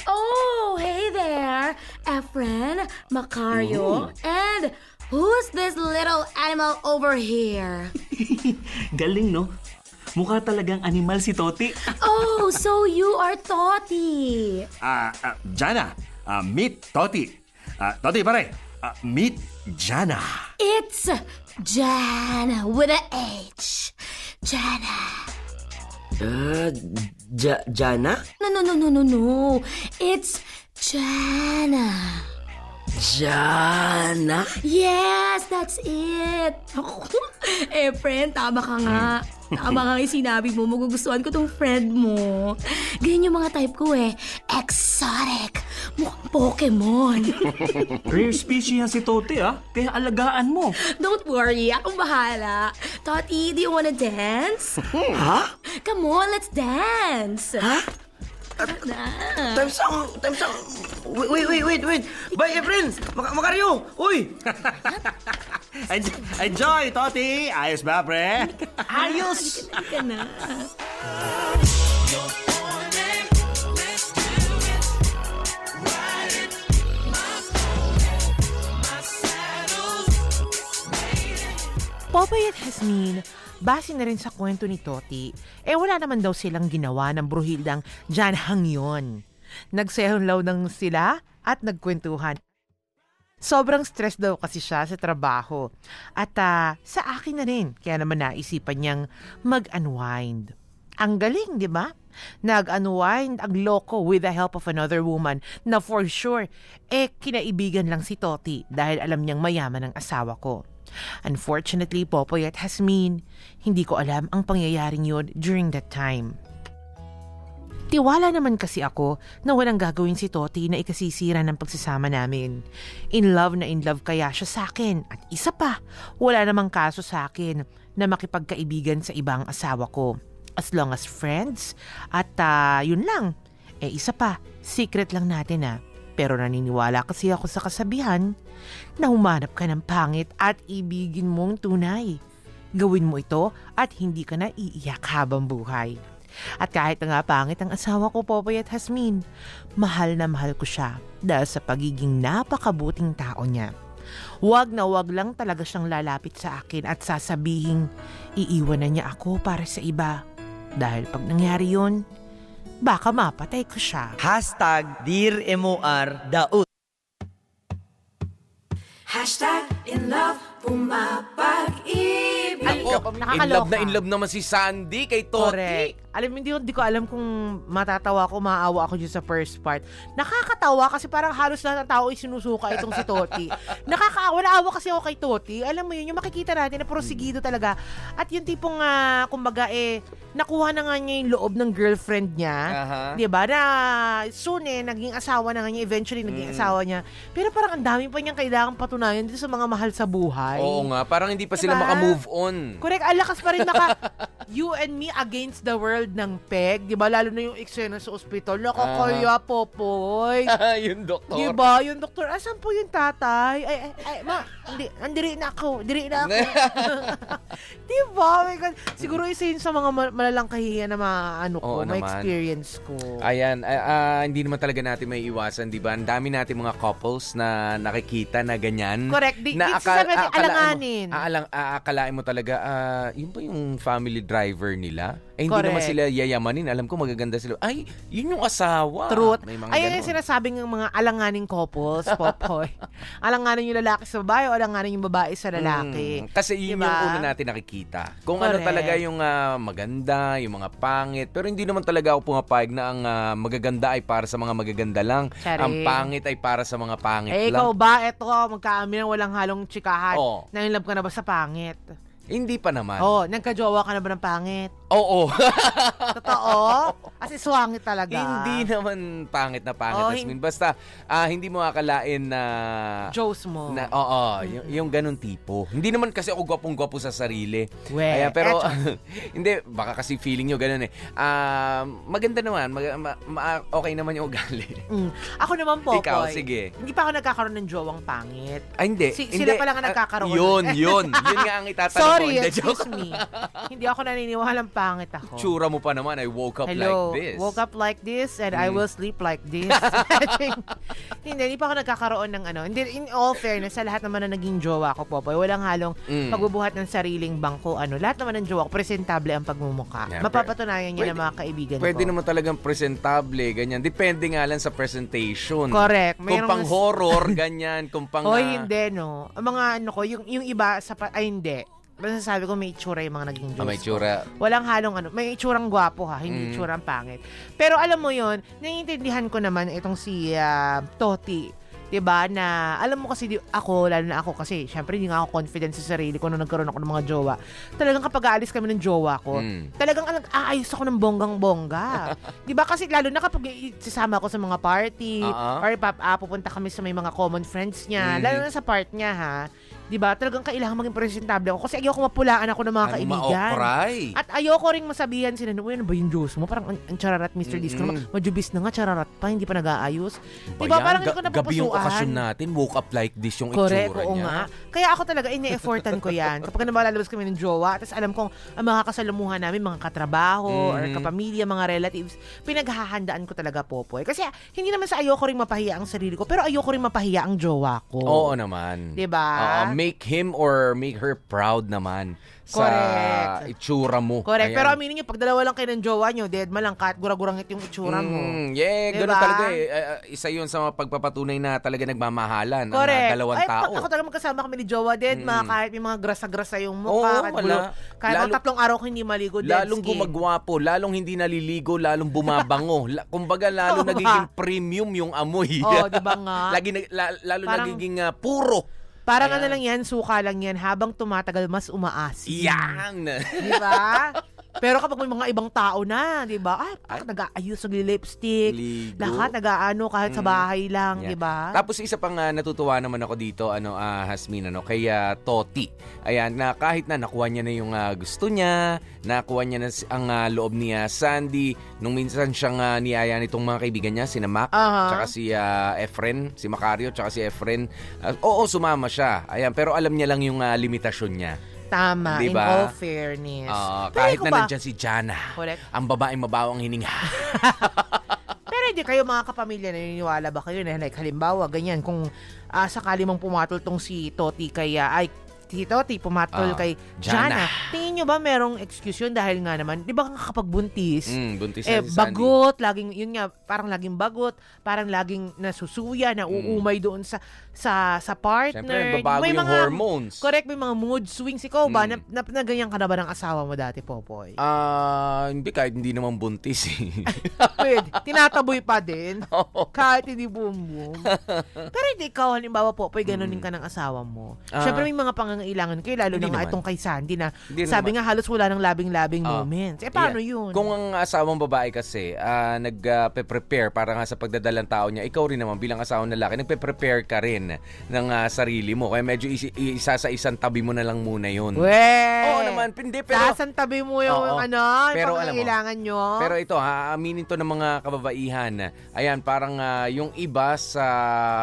Oh, hey there, Efren, Macario, and who's this little animal over here? Galing, no? Mukha talagang animal si Toti. Oh, so you are Toti. Ah, ah, Jana, ah, meet Toti. Ah, Toti, pare. Ah, meet Jana. It's Jana with a H. Jana. Ah, Ja- Jana? No, no, no, no, no, no. It's Jana. Jana? Yes, that's it. eh, friend, tama ka nga. Tama nga yung sinabi mo. Magugustuhan ko tong friend mo. Ganyan yung mga type ko eh. Exotic. Mukhang Pokemon. Rare species yan si Toti, ah. Kaya alagaan mo. Don't worry, akong bahala. Toti, do you wanna dance? Ha? Come on, let's dance. Ha? Time song, time song. Wait, wait, wait, wait, wait. Bye, Efren. Mak Makaryo. Uy. Enjoy, enjoy, Toti! Ayos ba, pre? Ayos! Halika na. Popeye at Jasmine, base na rin sa kwento ni Toti, eh wala naman daw silang ginawa ng bruhildang Jan Hangyon. Nagsehonlaw ng sila at nagkwentuhan. Sobrang stress daw kasi siya sa trabaho. At ah, sa akin na rin, kaya naman naisipan niyang mag-unwind. Ang galing, di ba? Nag-unwind ang loko with the help of another woman na for sure, eh kinaibigan lang si Toti dahil alam niyang mayaman ang asawa ko. Unfortunately, Popoy at Hasmin, hindi ko alam ang pangyayaring yun during that time. Tiwala naman kasi ako na walang gagawin si Toti na ikasisira ng pagsasama namin. In love na in love kaya siya sa akin. At isa pa, wala namang kaso sa akin na makipagkaibigan sa ibang asawa ko. As long as friends. At ah, yun lang. Eh isa pa, secret lang natin ah. Pero naniniwala kasi ako sa kasabihan na humanap ka ng pangit at ibigin mong tunay. Gawin mo ito at hindi ka na iiyak habang buhay. At kahit na nga pangit ang asawa ko, Popoy at Hasmin, mahal na mahal ko siya dahil sa pagiging napakabuting tao niya. Huwag na huwag lang talaga siyang lalapit sa akin at sasabihin, iiwan na niya ako para sa iba. Dahil pag nangyari yun, baka mapatay ko siya. Hashtag Dear MOR Daut. Hashtag in love, pumapag-ibig. Ako, In love na in love naman si Sandy kay Toti. Correct. Alam mo, hindi, ko- hindi ko alam kung matatawa ko, maawa ako dyan sa first part. Nakakatawa kasi parang halos lahat ng tao ay sinusuka itong si Toti. Nakakaawa, naawa kasi ako kay Toti. Alam mo yun, yung makikita natin na prosigido talaga. At yung tipong, ah, kumbaga eh, nakuha na nga niya yung loob ng girlfriend niya. Aha. Di ba? Na soon eh, naging asawa na nga niya. Eventually, naging Mm. asawa niya. Pero parang ang dami pa niyang kailangang patunayan dito sa mga mahal sa buhay. Oo nga, parang hindi pa sila Diba? makamove on. Correct, ang lakas pa rin naka... You and Me Against the World ng Peg. Di ba? Lalo na yung eksena sa ospital. Nakakaya, Popoy. yung doktor. Di ba? Yung doktor, asan po yung tatay? Ay, ay, ay, ma, hindi, andiri na ako. Diri na ako. di ba? Oh my God. Siguro isa yun sa mga ma- malalang kahihiyan na ma-ano ko, Oo naman. ma-experience ko. Ayan, ah, ah, hindi naman talaga natin may iwasan, di ba? Ang dami natin mga couples na nakikita na ganyan. Correct. Di, na akal- aakalain alanganin. Mo, aalang, aakalain mo talaga, ah, yun ba yung family driver nila? Eh, hindi naman Correct. sila yayamanin. Alam ko magaganda sila. Ay, yun yung asawa. Truth. May mga Ayun yung sinasabing ng mga alanganing couples, Popoy. alanganin yung lalaki sa babae o alanganin yung babae sa lalaki. Mm, kasi yun Diba? yung una natin nakikita. Kung ano Correct. talaga yung ah, maganda, yung mga pangit. Pero hindi naman talaga ako pumapayag na ang ah, magaganda ay para sa mga magaganda lang. Charing. Ang pangit ay para sa mga pangit Eh, lang. ikaw ba? Eto, magkaamin ng walang halong tsikahan. Oo. Na in love ka na ba sa pangit? Hindi pa naman. Oh, nagka-jowa ka na ba ng pangit? Oo. Totoo? Kasi swangit talaga. Hindi naman pangit na pangit, Oh, Asmin. Basta, ah, hindi mo akalain na... Joes mo. Na, oo, yung, yung ganun tipo. Hindi naman kasi ako gwapong-gwapo sa sarili. We, Kaya, pero, hindi, baka kasi feeling nyo ganun eh. Ah, maganda naman, mag, ma- ma- okay naman yung ugali. Mm. Ako naman po, Ikaw, Poy. sige. Hindi pa ako nagkakaroon ng jowang pangit. Ay, hindi. Si- hindi. sila pa lang ang Ah, nagkakaroon. yun, yun. Yun nga ang itatanong. Sorry, Hindi, excuse joke. me. Hindi ako naniniwalang pangit ako. Tsura mo pa naman, I woke up Hello, like this. woke up like this and I Mm. will sleep like this. hindi, hindi pa ako nagkakaroon ng ano. Hindi, in all fairness, sa lahat naman na naging jowa ko, Popoy, walang halong Mm. pagbubuhat ng sariling bangko. Ano, lahat naman ng jowa ko, presentable ang pagmumukha. Yeah, Mapapatunayan niya pwede- ng mga kaibigan Pwede ko. naman talagang presentable, ganyan. Depende nga lang sa presentation. Correct. Kung Mayroong- pang horror, ganyan. Kung pang... Hoy, ah, hindi, no. Ang mga ano ko, yung, yung iba, sa, ay hindi. Basta sabi ko, may itsura yung mga naging ah, Diyos may ko. tsura. Walang halong ano. May itsurang gwapo ha, hindi Mm. itsurang pangit. Pero alam mo yon naiintindihan ko naman itong si ah, Toti. 'Di ba na alam mo kasi di, ako lalo na ako kasi syempre hindi nga ako confident sa sarili ko nung nagkaroon ako ng mga jowa. Talagang kapag aalis kami ng jowa ko, Mm. talagang alag, aayos ako ng bonggang-bongga. 'Di ba kasi lalo na kapag sasama ako sa mga party Oo. or pap, ah, pupunta kami sa may mga common friends niya, Mhm. lalo na sa part niya ha. 'Di ba? Talagang kailangan maging presentable ako kasi ayoko mapulaan ako ng mga Ano, kaibigan. maokray. At ayoko ring masabihan sila, "Uy, ano ba yung Diyos mo? Parang ang, ang chararat Mr. Disco naman. Mm-mm. Majubis na nga, chararat pa, hindi pa nag-aayos." Ba 'Di ba? yan? Parang hindi ko Gabi yung napapusuan. okasyon natin, woke up like this yung Correct, itsura oo niya. nga. Kaya ako talaga, ini-effortan ko yan. Kapag nabalalabas kami ng jowa, tapos alam kong ang mga kasalamuhan namin, mga katrabaho, or Mhm. kapamilya, mga relatives, pinaghahandaan ko talaga, Popoy. Kasi hindi naman sa ayoko rin mapahiya ang sarili ko, pero ayoko rin mapahiya ang jowa ko. Oo naman. Diba? Oo, make him or make her proud naman sa Correct. itsura mo. Correct. Ayan. Pero aminin nyo, pag dalawa lang kayo ng jowa nyo, dead man lang, kahit guragurangit yung itsura mo. Mm, yeah, Diba? ganun talaga eh. Uh, uh, isa yun sa mga pagpapatunay na talaga nagmamahalan ang Correct. uh, dalawang Ay, tao. pag ako talaga magkasama kami ni Jowa, dead, Mm. mga kahit may mga grasa-grasa yung Oo, mukha. kahit wala. Kahit Lalo- mga tatlong araw ko hindi maligo, dead Lalong skin. gumagwapo, lalong hindi naliligo, lalong bumabango. La, kumbaga, lalo Oo nagiging premium yung amoy. Oo, di ba nga? Lagi, la- lalo Parang- nagiging ah, puro. Parang Ayan. ano lang yan, suka lang yan, habang tumatagal, mas umaasim. Yan! Di ba? Pero kapag may mga ibang tao na, di ba? Ay, bakit nag-aayos, nag-lipstick. Ligo. Lahat nag-aano kahit sa Mm. bahay lang, Yeah. di ba? Tapos isa pang ah, natutuwa naman ako dito, ano, ah, Hasmin, ano, kay ah, Toti. Ayan, na kahit na nakuha niya na yung ah, gusto niya, nakuha niya na si- ang ah, loob ni ah, Sandy, nung minsan siyang uh, niyaya nitong mga kaibigan niya, sina Mac, Aha. tsaka si ah, Efren, si Macario, tsaka si Efren. Ah, oo, sumama siya. Ayan, pero alam niya lang yung ah, limitasyon niya. Tama, Di in all fairness. Pero kahit na ba- nandyan si Jana, Correct. ang babaeng mabawang hininga. Pero hindi kayo mga kapamilya naniniwala ba kayo na like halimbawa ganyan kung ah, sakali mong pumatol tong si Toti kay ah, ay si Toti pumatol Ah, kay Jana. Jana. Tingin nyo ba merong excuse yun dahil nga naman, di ba kapag buntis, Mm, buntis eh, na si Sandy. bagot, laging, yun nga, parang laging bagot, parang laging nasusuya, nauumay doon sa sa sa partner. Mm. Siyempre, babago May yung mga- hormones. Correct, may mga mood swings. Ikaw ba, Mm. na, na, na ganyan ka na ba ng asawa mo dati, Popoy? Ah, hindi kahit hindi naman buntis eh. Pwede. Tinataboy pa din. Kahit hindi boom boom. Pero hindi ikaw, halimbawa po, pwede ganunin ka ng asawa mo. Ah. Siyempre may mga pang nangangailangan kayo, lalo Hindi na nga naman. itong kay Sandy na Hindi sabi naman. nga halos wala ng labing-labing Ah, moments. Eh, paano yeah. yun? Kung ang asawang babae kasi ah, nagpe-prepare para nga sa pagdadalang tao niya, ikaw rin naman bilang asawang lalaki, nagpe-prepare ka rin ng ah, sarili mo. Kaya medyo isi- isa sa isang tabi mo na lang muna yun. We! Oo naman, hindi, pero... Sasantabi mo yung Oo. ano, yung Pero alam mo, pangangailangan nyo. Pero ito, ha, aminin to ng mga kababaihan. Ayan, parang ah, yung iba sa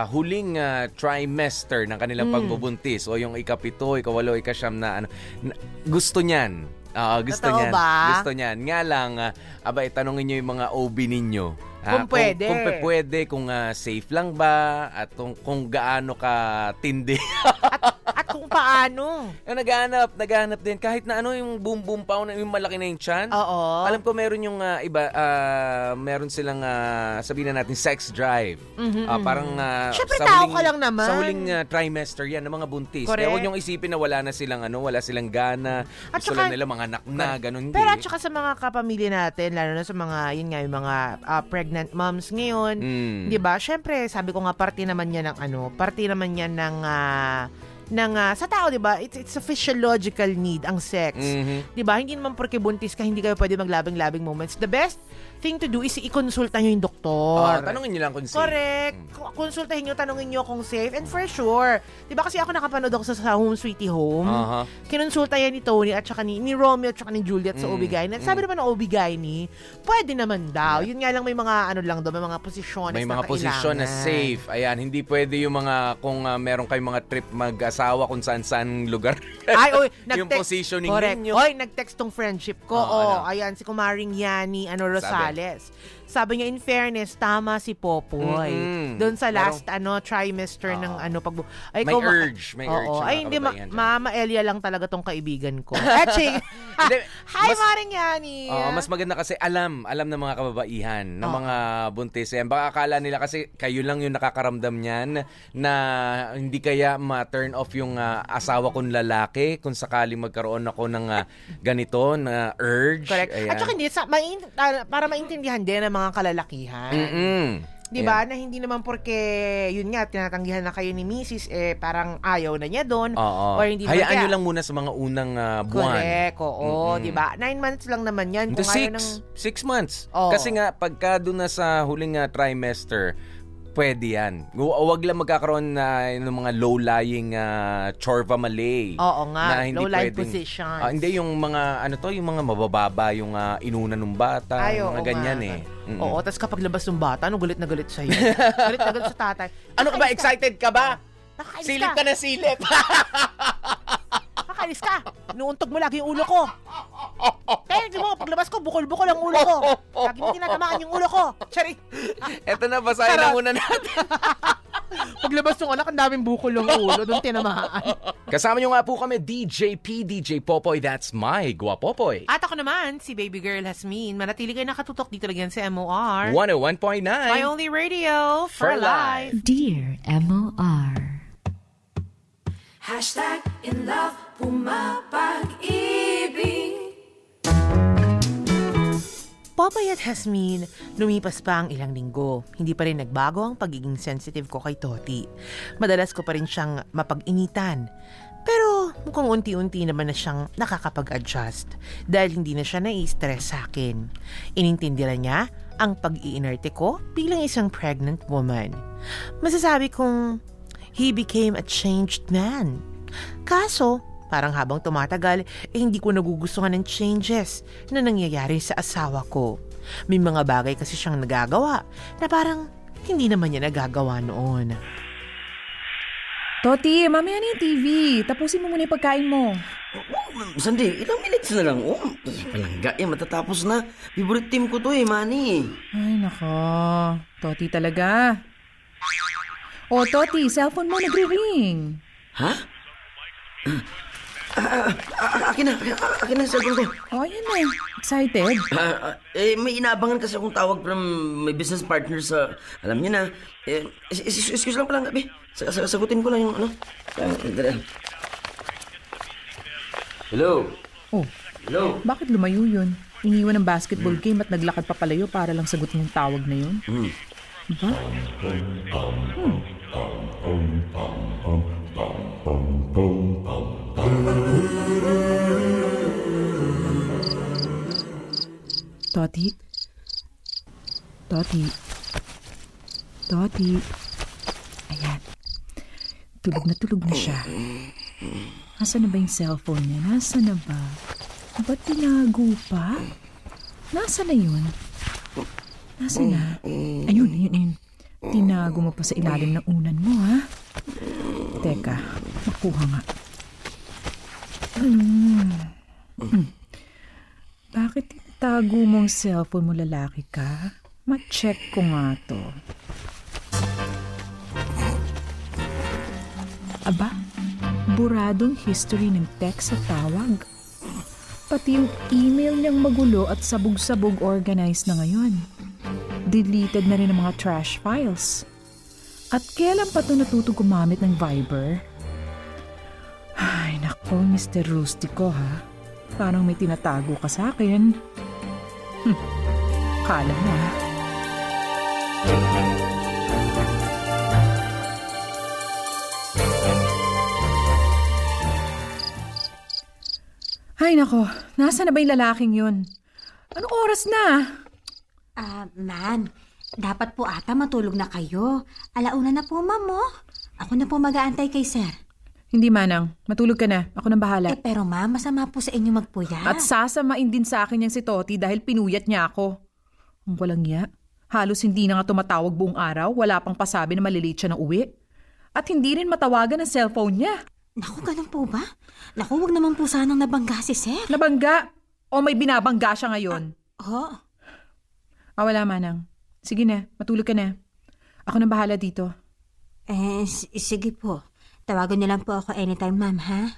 huling ah, trimester ng kanilang Mm. pagbubuntis o yung ikapito, ikawalo, ikasyam na ano, na- gusto niyan. Ah, gusto Totoo niyan. ba? Gusto niyan. Nga lang, ah, aba, itanongin niyo yung mga OB ninyo. Ah, Kung pwede. Kung, pe- pwede, kung ah, safe lang ba, at kung, kung gaano ka tindi. At kung paano. yung naghahanap, naghahanap din. Kahit na ano, yung boom boom pa, yung malaki na yung chan. Oo. Alam ko meron yung ah, iba, ah, meron silang, ah, sabihin na natin, sex drive. Mhm, Ah, mhm. parang ah, Syempre, sa tao huling- ka lang naman. Sa huling ah, trimester yan, ng mga buntis. Correct. Kaya huwag niyong isipin na wala na silang, ano, wala silang gana. At Gusto saka- lang nila mga anak na, ganun. Hindi. Pero at saka sa mga kapamilya natin, lalo na sa mga, yun nga, yung mga ah, pregnant moms ngayon, Mm. di ba? Syempre, sabi ko nga, parte naman yan ng ano, parte naman yan ng, ah, ng ah, sa tao, di ba? It's, it's a physiological need, ang sex. Mhm. Di ba? Hindi naman porke buntis ka, hindi kayo pwede maglabing-labing moments. The best thing to do is i-consulta nyo yung doktor. Ah, tanungin niyo lang kung safe. Correct. K- Konsultahin nyo, tanungin nyo kung safe. And for sure, di ba kasi ako nakapanood ako sa, sa Home Sweetie Home. Aha. Kinonsulta yan ni Tony at saka ni, ni Romeo at saka ni Juliet sa Mm, OB-GYN. At sabi naman ng OB-GYN, pwede naman daw. Yun nga lang may mga ano lang doon, may mga posisyon May mga posisyon na safe. Ayan, hindi pwede yung mga, kung ah, meron kayong mga trip mag-asawa kung saan-saan lugar. Ay, oy, yung positioning Correct. ninyo. Oy, nag-text tong friendship ko. Oo, Oh, ano? ayan, si Kumaring Yani, ano, Rosales. Sabi aliás, niya, in fairness, tama si Popoy. Mm-mm. Doon sa last, ano, trimester ng, ano, pag... Ay, May ma- urge, may urge Oo. yung Ay, hindi, ma-. Mama Elia lang talaga tong kaibigan ko. Hindi, Hi, mas- Maring Yani! Oo, mas maganda kasi alam, alam ng mga kababaihan, ng Oo. mga buntis. Yan. Baka akala nila kasi kayo lang yung nakakaramdam niyan na hindi kaya ma-turn off yung ah, asawa kong lalaki kung sakaling magkaroon ako ng ah, ganito na urge. Correct. Ayan. At saka hindi, sa, main, ah, para maintindihan din ng mga kalalakihan. Mm-mm. Di ba? Na hindi naman porke, yun nga, tinatanggihan na kayo ni Mrs. eh, parang ayaw na niya doon. Oo. Or hindi Hayaan kaya- lang muna sa mga unang ah, buwan. Correct, oo, Mm-mm. di ba? Nine months lang naman yan. Kung ayaw six. ng... Six months. Oo. Kasi nga, pagka doon na sa huling ah, trimester, pwede yan. Hu- Huwag lang magkakaroon na ng mga low-lying uh, chorva malay. Oo nga, low-lying pwedeng- positions. Ah, hindi, yung mga, ano to, yung mga mabababa, yung ah, inuna ng bata, Ay, mga ganyan nga. eh. Mm-mm. Oo, tapos kapag labas ng bata, ano, galit na galit sa'yo. galit na galit sa tatay. Ano ka ba? Excited ka ba? Nakakainis Silip ka na silip. Nakakainis ka. Inuuntog mo lagi yung ulo ko. Kaya di mo, paglabas ko, bukol-bukol ang ulo ko. Lagi mo tinatamaan yung ulo ko. Chari. Eto na, basahin na muna natin. Paglabas ng anak, ang daming bukol ng ulo. Doon tinamaan. Kasama nyo nga po kami, DJ P, DJ Popoy, that's my Guapopoy. At ako naman, si Baby Girl Hasmin. Manatili kayo nakatutok dito lang yan sa MOR. 101.9. My only radio for, For life. Dear MOR. Hashtag in love, pumapag-ibig. Popeye at Hasmin, lumipas pa ang ilang linggo. Hindi pa rin nagbago ang pagiging sensitive ko kay Toti. Madalas ko pa rin siyang mapag-initan. Pero mukhang unti-unti naman na siyang nakakapag-adjust dahil hindi na siya nai-stress sa akin. Inintindihan niya ang pag-iinerte ko bilang isang pregnant woman. Masasabi kong he became a changed man. Kaso, parang habang tumatagal, eh hindi ko nagugustuhan ng changes na nangyayari sa asawa ko. May mga bagay kasi siyang nagagawa na parang hindi naman niya nagagawa noon. Toti, mamaya na yung TV. Tapusin mo muna yung pagkain mo. Sandy, ilang minutes na lang. Oh, palangga eh, matatapos na. Favorite team ko to eh, Manny. Ay, nako. Toti talaga. Oh, Toti, cellphone mo nagre-ring. Ha? Ah, ah, akin na, akin, na ko. Oh, ayan na. Excited? Ah, ah, eh, may inaabangan kasi akong tawag from my business partner sa, alam niyo na, eh, is- excuse lang pala, gabi. Sa- sa- Sagutin ko lang yung ano. Ah. Hello? Oh, Hello? bakit lumayo yun? Iniwan ng basketball game at naglakad pa palayo para lang sagutin yung tawag na yun? Hmm. Toti? Toti? Toti? Ayan. Tulog na tulog na siya. Nasaan na ba yung cellphone niya? Nasaan na ba? Ba't tinago pa? Nasaan na yun? Nasaan na? Ayun, ayun, ayun. Tinago mo pa sa ilalim ng unan mo, ha? Teka, makuha nga. Hmm. Hmm. Bakit tinatago mo ang cellphone mo lalaki ka? Ma-check ko nga to. Aba, buradong history ng text sa tawag. Pati yung email niyang magulo at sabog-sabog organized na ngayon. Deleted na rin ang mga trash files. At kailan pa ito natuto gumamit ng Viber? Ay, nako, Mr. Rustico ha. Parang may tinatago ka sa akin. Hm, kala mo ha. Ay, nako. Nasa na ba yung lalaking yun? Anong oras na? Ah, man. Dapat po ata matulog na kayo. Alauna na po, ma'am, oh. Ako na po mag-aantay kay sir. Hindi, Manang. Matulog ka na. Ako nang bahala. Eh, pero ma'am, masama po sa inyo magpuyat. At sasamain din sa akin yung si Toti dahil pinuyat niya ako. Ang walang niya. Halos hindi na nga tumatawag buong araw. Wala pang pasabi na malilate siya ng uwi. At hindi rin matawagan ang cellphone niya. Naku, ganun po ba? Naku, wag naman po sanang nabangga si sir. Nabangga? O may binabangga siya ngayon? Oh, Ah, wala, Manang. Sige na, matulog ka na. Ako nang bahala dito. eh, s- sige po. Tawagan niyo lang po ako anytime, ma'am, ha?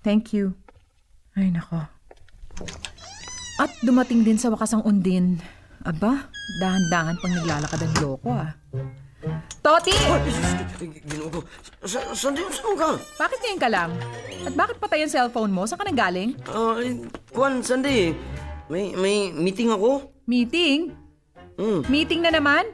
Thank you. Ay, nako. At dumating din sa wakas ang undin. Aba, dahan-dahan pang naglalakad ang loko ah. Toti! Ginoo ko. Sa, saan din saan ka? Bakit ngayon ka lang? At bakit patay ang cellphone mo? Saan ka nang galing? Ah, eh, Kwan, Sandy. May, may meeting ako. Meeting? Hmm. Meeting na naman?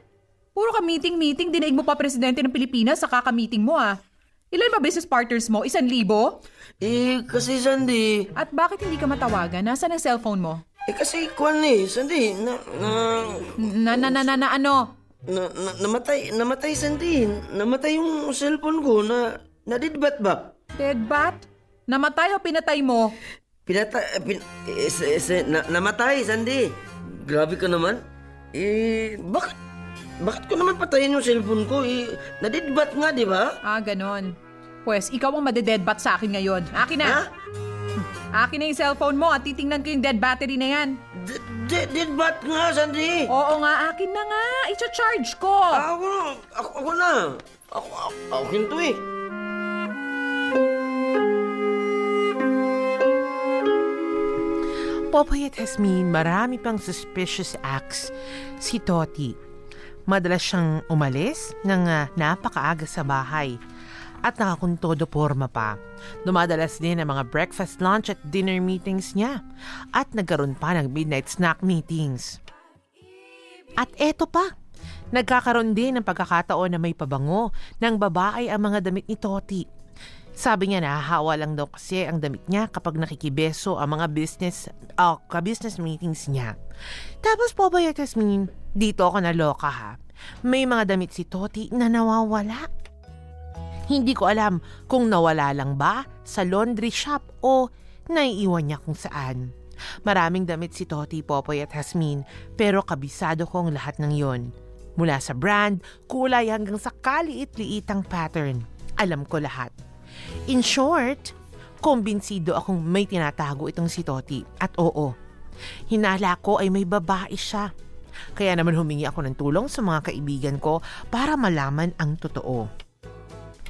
Puro ka meeting-meeting, dinaig mo pa presidente ng Pilipinas sa kaka-meeting mo ah. Ilan ba business partners mo? Isan libo? Eh, kasi Sandy. At bakit hindi ka matawagan? Nasaan ang cellphone mo? Eh, kasi Kwan eh, Sandy. Na, na, Na, na, na, na, na ano? na, na, namatay, namatay Sandy. Namatay yung cellphone ko na, nadidbat ba? Deadbat? Namatay o pinatay mo? Pinata... Pin, eh, se- se- na, namatay, Sandy. Grabe ka naman. Eh, bakit? Bakit ko naman patayin yung cellphone ko? Eh, nadidbat nga, di ba? Ah, ganon. Pwes, ikaw ang madedeadbat sa akin ngayon. Akin na. Akin na yung cellphone mo at titingnan ko yung dead battery na yan. Deadbat nga, Sandy. Oo nga, akin na nga. Icha-charge ko. Ako na. Ako, ako na. Ako, ako, akin to eh. Popoy at Jasmine, marami pang suspicious acts si Toti. Madalas siyang umalis ng ah, napakaaga sa bahay at nakakuntodo forma pa. Dumadalas din ang mga breakfast, lunch at dinner meetings niya at nagkaroon pa ng midnight snack meetings. At eto pa, nagkakaroon din ng pagkakataon na may pabango ng babae ang mga damit ni Toti. Sabi niya nahahawa lang daw kasi ang damit niya kapag nakikibeso ang mga business, oh, ka-business meetings niya. Tapos po ba Jasmine, dito ako naloka ha. May mga damit si Toti na nawawala. Hindi ko alam kung nawala lang ba sa laundry shop o naiiwan niya kung saan. Maraming damit si Toti, Popoy at Hasmin pero kabisado ko ang lahat ng yon. Mula sa brand, kulay hanggang sa kaliit-liitang pattern. Alam ko lahat. In short, kumbinsido akong may tinatago itong si Toti. At oo, hinala ko ay may babae siya. Kaya naman humingi ako ng tulong sa mga kaibigan ko para malaman ang totoo.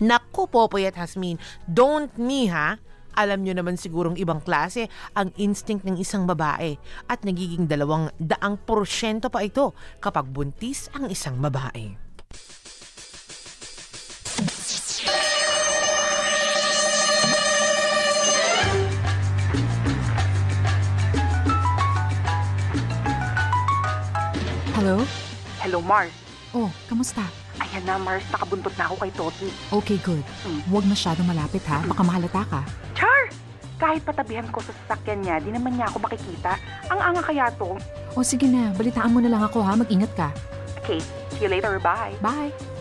Naku, Popoy at Hasmin, don't me ha. Alam nyo naman sigurong ibang klase ang instinct ng isang babae at nagiging dalawang daang porsyento pa ito kapag buntis ang isang babae. Hello? Hello, Mars. Oh, kamusta? Ayan na, Mars. Nakabuntot na ako kay Toti. Okay, good. Huwag masyadong malapit ha. Baka mahalata ka. Char! Kahit patabihan ko sa sasakyan niya, di naman niya ako makikita. Ang anga kaya to. O sige na, balitaan mo na lang ako ha. Mag-ingat ka. Okay, see you later. Bye. Bye.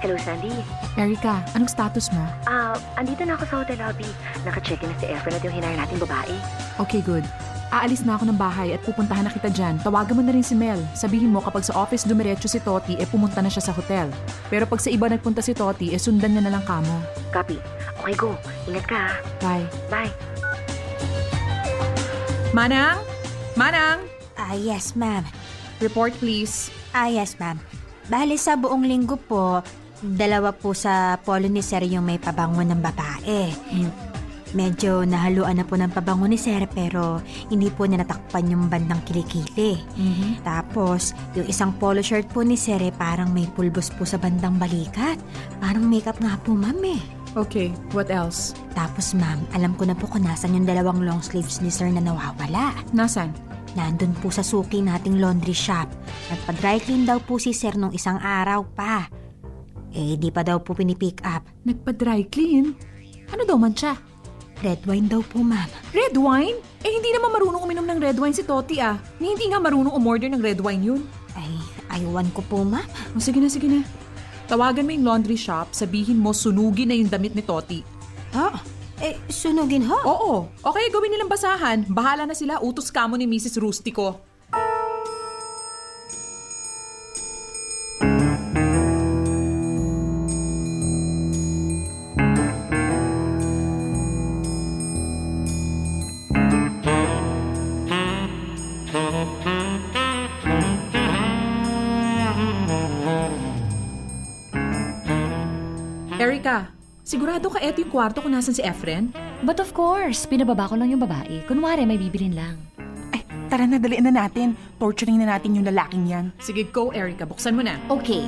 Hello, Sandy. Erika, anong status mo? Ah, andito na ako sa hotel lobby. Naka-check in na si Efren at yung hinire nating babae. Okay, good. Aalis na ako ng bahay at pupuntahan na kita dyan. Tawagan mo na rin si Mel. Sabihin mo kapag sa office dumiretso si Toti, eh pumunta na siya sa hotel. Pero pag sa iba nagpunta si Toti, eh sundan niya na lang kamo. Copy. Okay, go. Ingat ka. Bye. Bye. Manang? Manang? Ah, yes, ma'am. Report, please. Ah, yes, ma'am. Bale, sa buong linggo po, dalawa po sa polo ni Sir yung may pabango ng babae. Medyo nahaluan na po ng pabango ni Sir pero hindi po niya natakpan yung bandang kilikili. Tapos, yung isang polo shirt po ni Sir eh, parang may pulbos po sa bandang balikat. Parang makeup nga po, ma'am eh. Okay, what else? Tapos ma'am, alam ko na po kung nasan yung dalawang long sleeves ni Sir na nawawala. Nasan? Nandun po sa suki nating laundry shop. Nagpa-dry clean daw po si Sir nung isang araw pa. Eh, di pa daw po pinipick up. Nagpa-dry clean? Ano daw man siya? Red wine daw po, ma'am. Red wine? Eh, hindi naman marunong uminom ng red wine si Toti ah. Ni hindi nga marunong umorder ng red wine yun. Ay, aywan ko po, ma'am. O, sige na, sige na. Tawagan mo yung laundry shop, sabihin mo sunugin na yung damit ni Toti. Ha? Eh, sunugin ho? Oo. Okay, gawin nilang basahan. Bahala na sila. Utos ka mo ni Mrs. Rustico. Sigurado ka eto yung kwarto kung nasan si Efren? But of course, pinababa ko lang yung babae. Kunwari, may bibilin lang. Ay, tara na, dalian na natin. Torturing na natin yung lalaking yan. Sige, go Erika. Buksan mo na. Okay.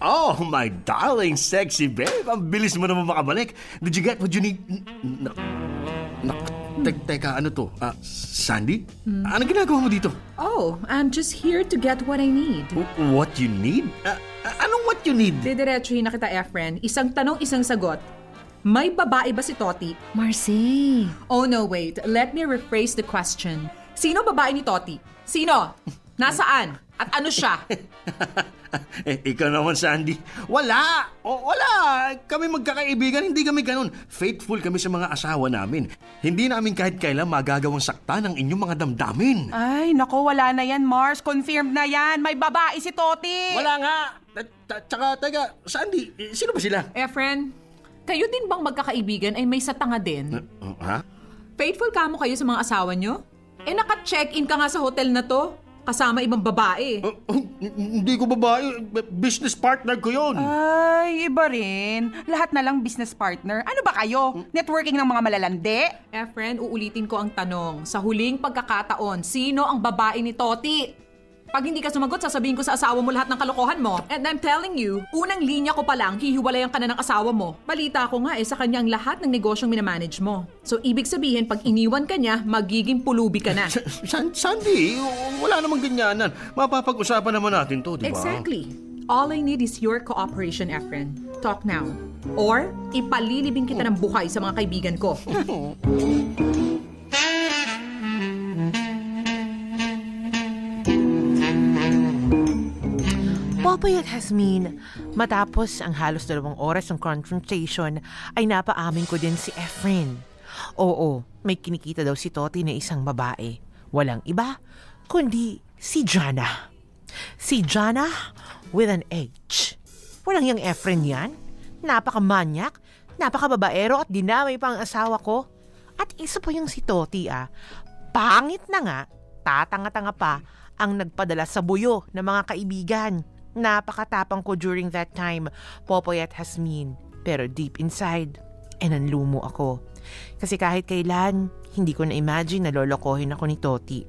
Oh, my darling sexy babe. Ang bilis mo naman makabalik. Did you get what you need? Nak... Nak... Te- teka, ano to? Ah, Sandy? Ano ginagawa mo dito? Oh, I'm just here to get what I need. W- What you need? Ah, anong what you need? Didiretsuhin na kita, Efren. Isang tanong, isang sagot. May babae ba si Toti? Marcy. Oh no, wait. Let me rephrase the question. Sino babae ni Toti? Sino? Nasaan? At ano siya? eh, ikaw naman, Sandy. Wala! O, wala! Kami magkakaibigan, hindi kami ganun. Faithful kami sa mga asawa namin. Hindi namin kahit kailan magagawang sakta ng inyong mga damdamin. Ay, nako, wala na yan, Mars. Confirmed na yan. May babae si Toti. Wala nga! Tsaka, teka, Sandy, eh, sino ba sila? Efren, kayo din bang magkakaibigan ay may satanga din? Oh, ha? Faithful ka mo kayo sa mga asawa nyo? Eh naka-check-in ka nga sa hotel na to. Kasama ibang babae. Hindi ko babae. Business partner ko yun. Ay, iba rin. Lahat na lang business partner. Ano ba kayo? Networking ng mga malalande? Efren, uulitin ko ang tanong. Sa huling pagkakataon, sino ang babae ni Toti? Pag hindi ka sumagot, sasabihin ko sa asawa mo lahat ng kalokohan mo. And I'm telling you, unang linya ko pa lang, hihiwalayan ka na ng asawa mo. Balita ko nga eh, sa kanya ang lahat ng negosyong minamanage mo. So, ibig sabihin, pag iniwan ka niya, magiging pulubi ka na. San Sandy, wala namang ganyanan. Mapapag-usapan naman natin to, di ba? Exactly. All I need is your cooperation, Efren. Talk now. Or, ipalilibing kita ng buhay sa mga kaibigan ko. Popoy at Hasmin, matapos ang halos dalawang oras ng confrontation, ay napaamin ko din si Efren. Oo, may kinikita daw si Toti na isang babae. Walang iba, kundi si Jana. Si Jana with an H. Walang yung Efren yan. Napakamanyak, napakababaero at dinamay pa ang asawa ko. At isa pa yung si Toti ah. Pangit na nga, tatanga-tanga pa ang nagpadala sa buyo ng mga kaibigan. Napakatapang ko during that time, Popoy at Hasmin. Pero deep inside, eh nanlumo ako. Kasi kahit kailan, hindi ko na-imagine na lolokohin ako ni Toti.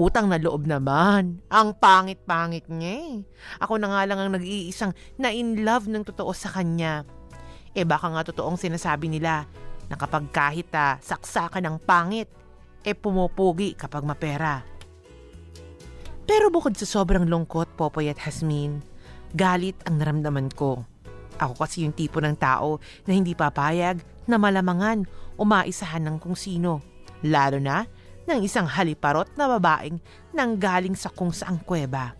Utang na loob naman. Ang pangit-pangit niya eh. Ako na nga lang ang nag-iisang na in love ng totoo sa kanya. Eh baka nga totoong sinasabi nila na kapag kahit ah, saksakan ng pangit, eh pumupugi kapag mapera. Pero bukod sa sobrang lungkot, Popoy at Hasmin, Galit ang naramdaman ko. Ako kasi yung tipo ng tao na hindi papayag na malamangan o maisahan ng kung sino. Lalo na ng isang haliparot na babaeng nanggaling sa kung saang kuweba.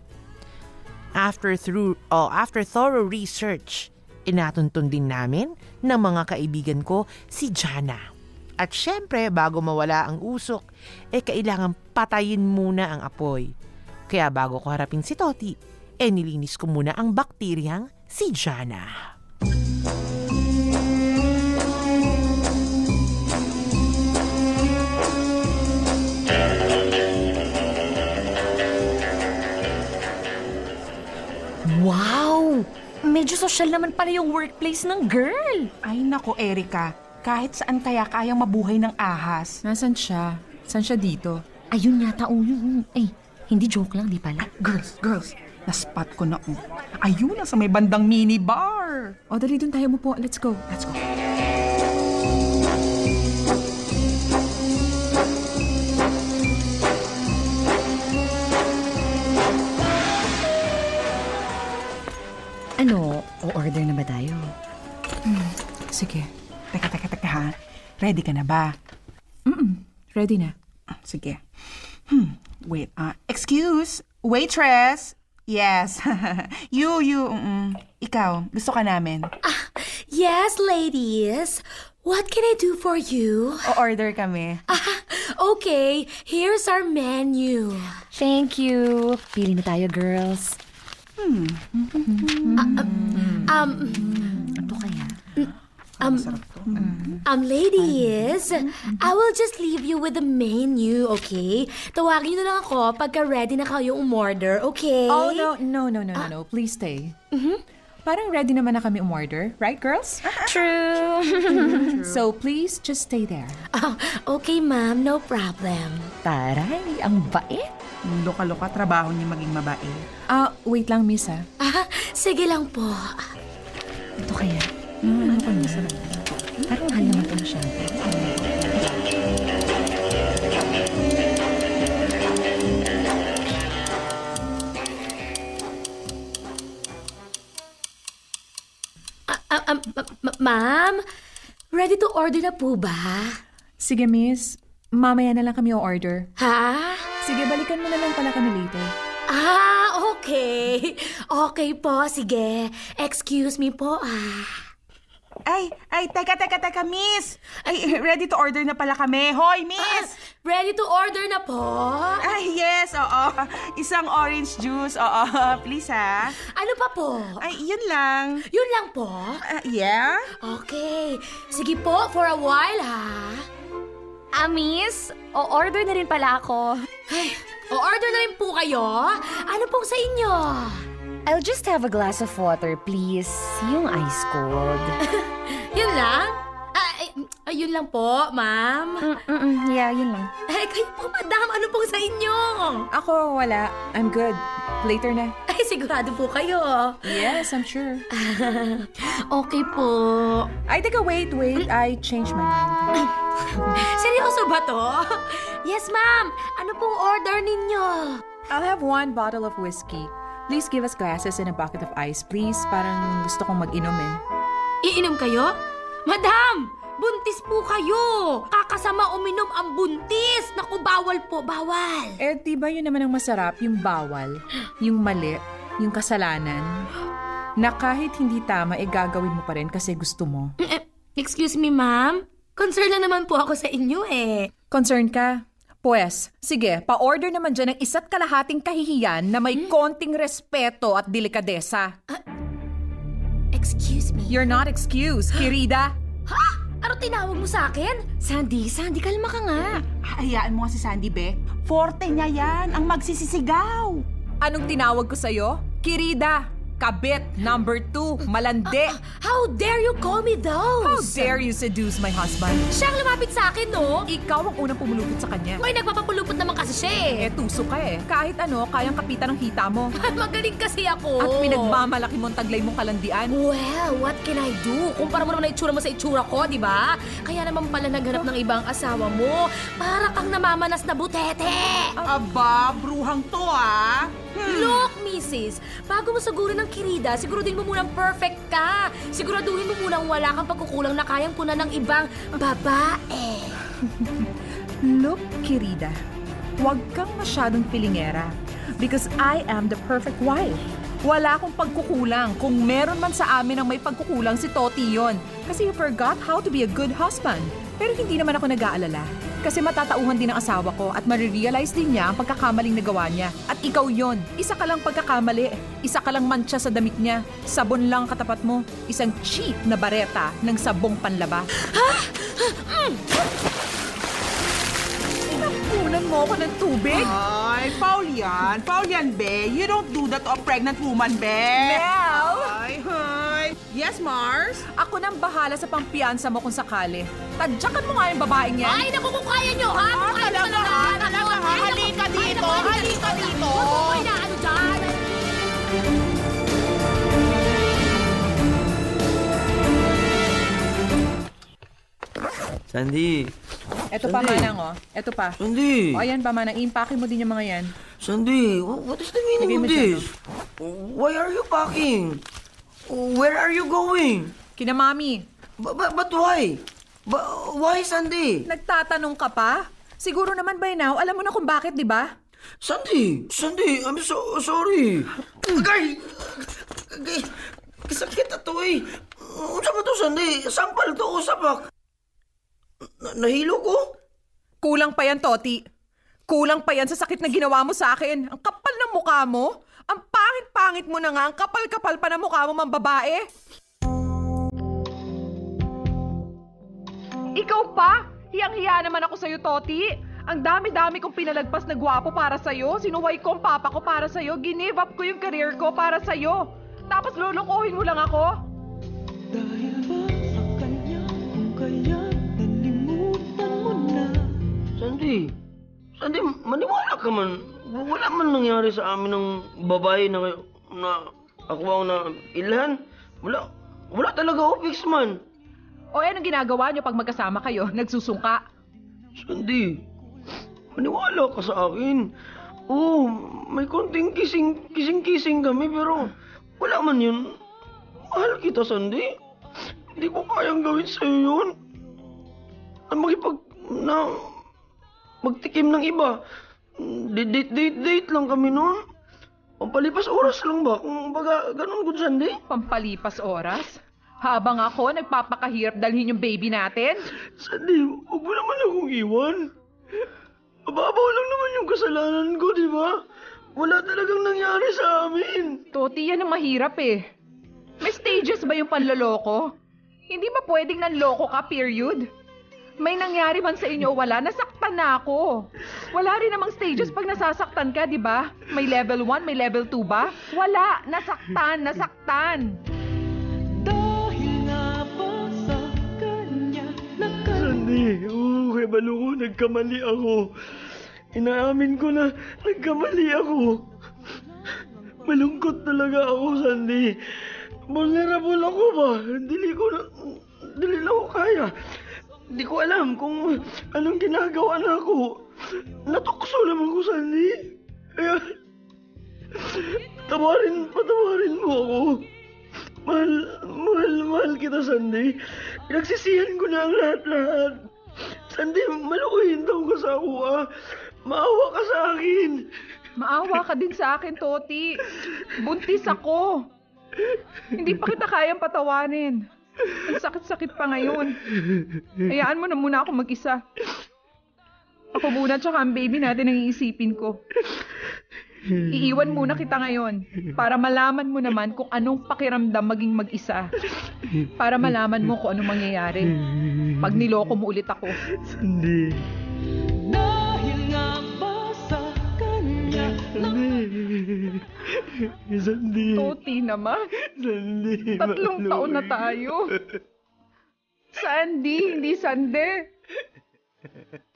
After through oh, after thorough research, inatuntun din namin ng mga kaibigan ko si Jana. At syempre, bago mawala ang usok, eh kailangan patayin muna ang apoy. Kaya bago ko harapin si Toti, eh nilinis ko muna ang bakteryang si Jana. Wow! Medyo social naman pala yung workplace ng girl. Ay nako, Erika. Kahit saan kaya kayang mabuhay ng ahas. Nasaan siya? Saan siya dito? Ayun yata, oh, yun. Eh, hindi joke lang, di pala. Girls, girls. Naspot ko na. Oh. Ayun na sa may bandang minibar. O, dali dun tayo mo po. Let's go. Let's go. Ano, o-order na ba tayo? Hmm, sige. Teka, teka, teka ha. Ready ka na ba? Mm ready na. Sige. Hmm, wait. ah excuse, waitress. Yes. you, you. Mm-mm. Ikaw, gusto ka namin. Yes, ladies. What can I do for you? O-order kami. Okay, here's our menu. Thank you. Pili na tayo, girls. Hmm. Um, Ano kaya? Um, um, ladies, I will just leave you with the menu, okay? Tawagin niyo na lang ako pagka ready na kayo umorder, okay? Oh, no, no, no, no, no, no. Please stay. Parang ready naman na kami umorder. Right, girls? True. so, please just stay there. Ah, okay, ma'am. No problem. Taray, ang bait. Loka-loka, trabaho niya maging mabait. Ah, wait lang, miss, ah. Ah, sige lang po. Ito kaya? Mm, ano pa niya? Parang mahal naman ito masyado. Ah, ah, ah, ma- ma- ma'am, ready to order na po ba? Sige, miss. Mamaya na lang kami o-order. Ha? Sige, balikan mo na lang pala kami later. Ah, okay. Okay po, sige. Excuse me po, ah. Ay, ay, teka, teka, teka, miss. Ay, ready to order na pala kami. Hoy, miss! Ready to order na po? Ay, yes, oo. Isang orange juice, oo. Please, ha? Ano pa po? Ay, yun lang. Yun lang po? Ah, yeah? Okay. Sige po, for a while, ha? Ah, miss, o-order na rin pala ako. Ay, o-order na rin po kayo? Ano pong sa inyo? I'll just have a glass of water, please. Yung ice cold. Yun lang? Ah, ay, ay, yun lang po, ma'am. Mm-mm, yeah, yun lang. Ay, kayo po, madam. Ano pong sa inyo? Ako, wala. I'm good. Later na. Ay, sigurado po kayo. Yes, I'm sure. okay po. Ay, teka, wait, wait. I changed my mind. Seryoso ba to? Yes, ma'am. Ano pong order ninyo? I'll have one bottle of whiskey. Please give us glasses and a bucket of ice, please. Parang gusto kong mag-inom eh. Iinom kayo? Madam! Buntis po kayo! Kakasama uminom ang buntis! Naku, bawal po, bawal! Eh, di ba yun naman ang masarap? Yung bawal, yung mali, yung kasalanan. Na kahit hindi tama, eh gagawin mo pa rin kasi gusto mo. Eh, excuse me, ma'am? Concern lang naman po ako sa inyo eh. Concern ka? Pues, sige, pa-order naman dyan ng isa't kalahating kahihiyan na may konting respeto at delikadesa. Excuse me? You're not excused, Kirida. Ha? Ano tinawag mo sa akin? Sandy, Sandy, kalma ka nga. Hayaan mo nga si Sandy, be. Forte niya yan, ang magsisisigaw. Anong tinawag ko sa'yo? Kirida, kabit, number two, malandi. How dare you call me those? How dare you seduce my husband? Siya ang lumapit sa akin, no? Ikaw ang unang pumulupot sa kanya. May nagpapapulupot naman kasi siya eh. Eh, tuso ka eh. Kahit ano, kayang kapitan ng hita mo. Magaling kasi ako. At pinagmamalaki mong taglay mong kalandian. Well, what can I do? Kumpara mo naman na itsura mo sa itsura ko, di ba? Kaya naman pala naghanap ng ibang asawa mo. Para kang namamanas na butete. Aba, bruhang to ah. Look, Miss misis. Bago mo sagurin ng kirida, siguraduhin mo munang perfect ka. Siguraduhin mo munang wala kang pagkukulang na kayang punan ng ibang babae. Look, Kirida, huwag kang masyadong pilingera because I am the perfect wife. Wala akong pagkukulang. Kung meron man sa amin ang may pagkukulang, si Toti yon. Kasi you forgot how to be a good husband. Pero hindi naman ako nag-aalala. Kasi matatauhan din ang asawa ko at marirealize din niya ang pagkakamaling nagawa niya. At ikaw yon, isa ka lang pagkakamali. Isa ka lang mantsa sa damit niya. Sabon lang ang katapat mo. Isang cheap na bareta ng sabong panlaba. Pinapunan mo ako ng tubig? Ay, foul yan. Foul yan, be. You don't do that to a pregnant woman, be. Mel! Ay, hi. Yes, Mars? Ako nang bahala sa pampiyansa mo kung sakali. Tadyakan mo nga yung babaeng yan. Ay, naku, kung kaya nyo, ha? Kung kaya nyo talaga, ha? Naku, ha? ay, naku, Halika dito, halika naku, dito. Huwag mo ko inaano dyan. Sandy. Eto pa, Sandy. Manang, oh. Eto pa. Sandy. O, ayan pa, Manang. Impake mo din yung mga yan. Sandy, wh- what is the Lagay meaning mo of dyan, this? Why are you packing? Where are you going? Kina Mami. Ba- ba- but why? Ba- why, Sandy? Nagtatanong ka pa? Siguro naman by now, alam mo na kung bakit, di ba? Sandy! Sandy, I'm so sorry. Agay! Agay! Kasakit na to eh. Unsa ba to, Sandy? Sampal to. Na- nahilo ko? Kulang pa yan, Toti. Kulang pa yan sa sakit na ginawa mo sa akin. Ang kapal ng mukha mo. Ang pangit-pangit mo na nga. Ang kapal-kapal pa ng mukha mo, mang babae. Ikaw pa? Hiyang-hiya naman ako sa'yo, Toti. Ang dami-dami kong pinalagpas na gwapo para sa'yo. Sinuway ko ang papa ko para sa'yo. Ginive up ko yung career ko para sa'yo. Tapos lulukohin mo lang ako? Sandy, Sandy, maniwala ka man. Wala man nangyari sa amin ng babae na, na ako ang na ilhan. Wala, wala talaga opix man. O anong ginagawa niyo pag magkasama kayo? Nagsusungka? Sandy, maniwala ka sa akin. Oo, may konting kising, kising-kising kami pero wala man yun. Mahal kita, Sandy. Hindi ko kayang gawin sa'yo yun. Na makipag... na... magtikim ng iba. Date, date, date, date lang kami noon. Pampalipas oras lang ba? Kung baga, ganun good, Sandy. Pampalipas oras? Habang ako nagpapakahirap dalhin yung baby natin? Sandy, huwag mo naman akong iwan. Mababaw lang naman yung kasalanan ko, di ba? Wala talagang nangyari sa amin. Toti, yan ang mahirap eh. May stages ba yung panloloko? Hindi ba pwedeng nanloko ka, period? May nangyari man sa inyo o wala, nasaktan na ako. Wala rin namang stages pag nasasaktan ka, di ba? May level 1, may level 2 ba? Wala, nasaktan, nasaktan. Sandy, oo, kay Balungo, nagkamali ako. Inaamin ko na nagkamali ako. Malungkot talaga ako, Sandy. Vulnerable ako ba? Dili ko na... Dili na ako kaya. Hindi ko alam kung anong ginagawa na ako. Natukso naman ko, Sandy. Kaya... Tawarin, patawarin mo ako. Mahal, mahal, mahal kita, Sandy. Pinagsisihan ko na ang lahat-lahat. Sandy, malukuhin daw ka sa ako, ah. Maawa ka sa akin. Maawa ka din sa akin, Toti. Buntis ako. Hindi pa kita kayang patawanin. Ang sakit-sakit pa ngayon. Hayaan mo na muna ako mag-isa. Ako muna tsaka ang baby natin ang iisipin ko. Iiwan muna kita ngayon para malaman mo naman kung anong pakiramdam maging mag-isa. Para malaman mo kung anong mangyayari. Pag niloko mo ulit ako. Sandy. Sandy. Sandy. Toti naman. Sandy. Tatlong taon na tayo. Sandy, hindi Sande.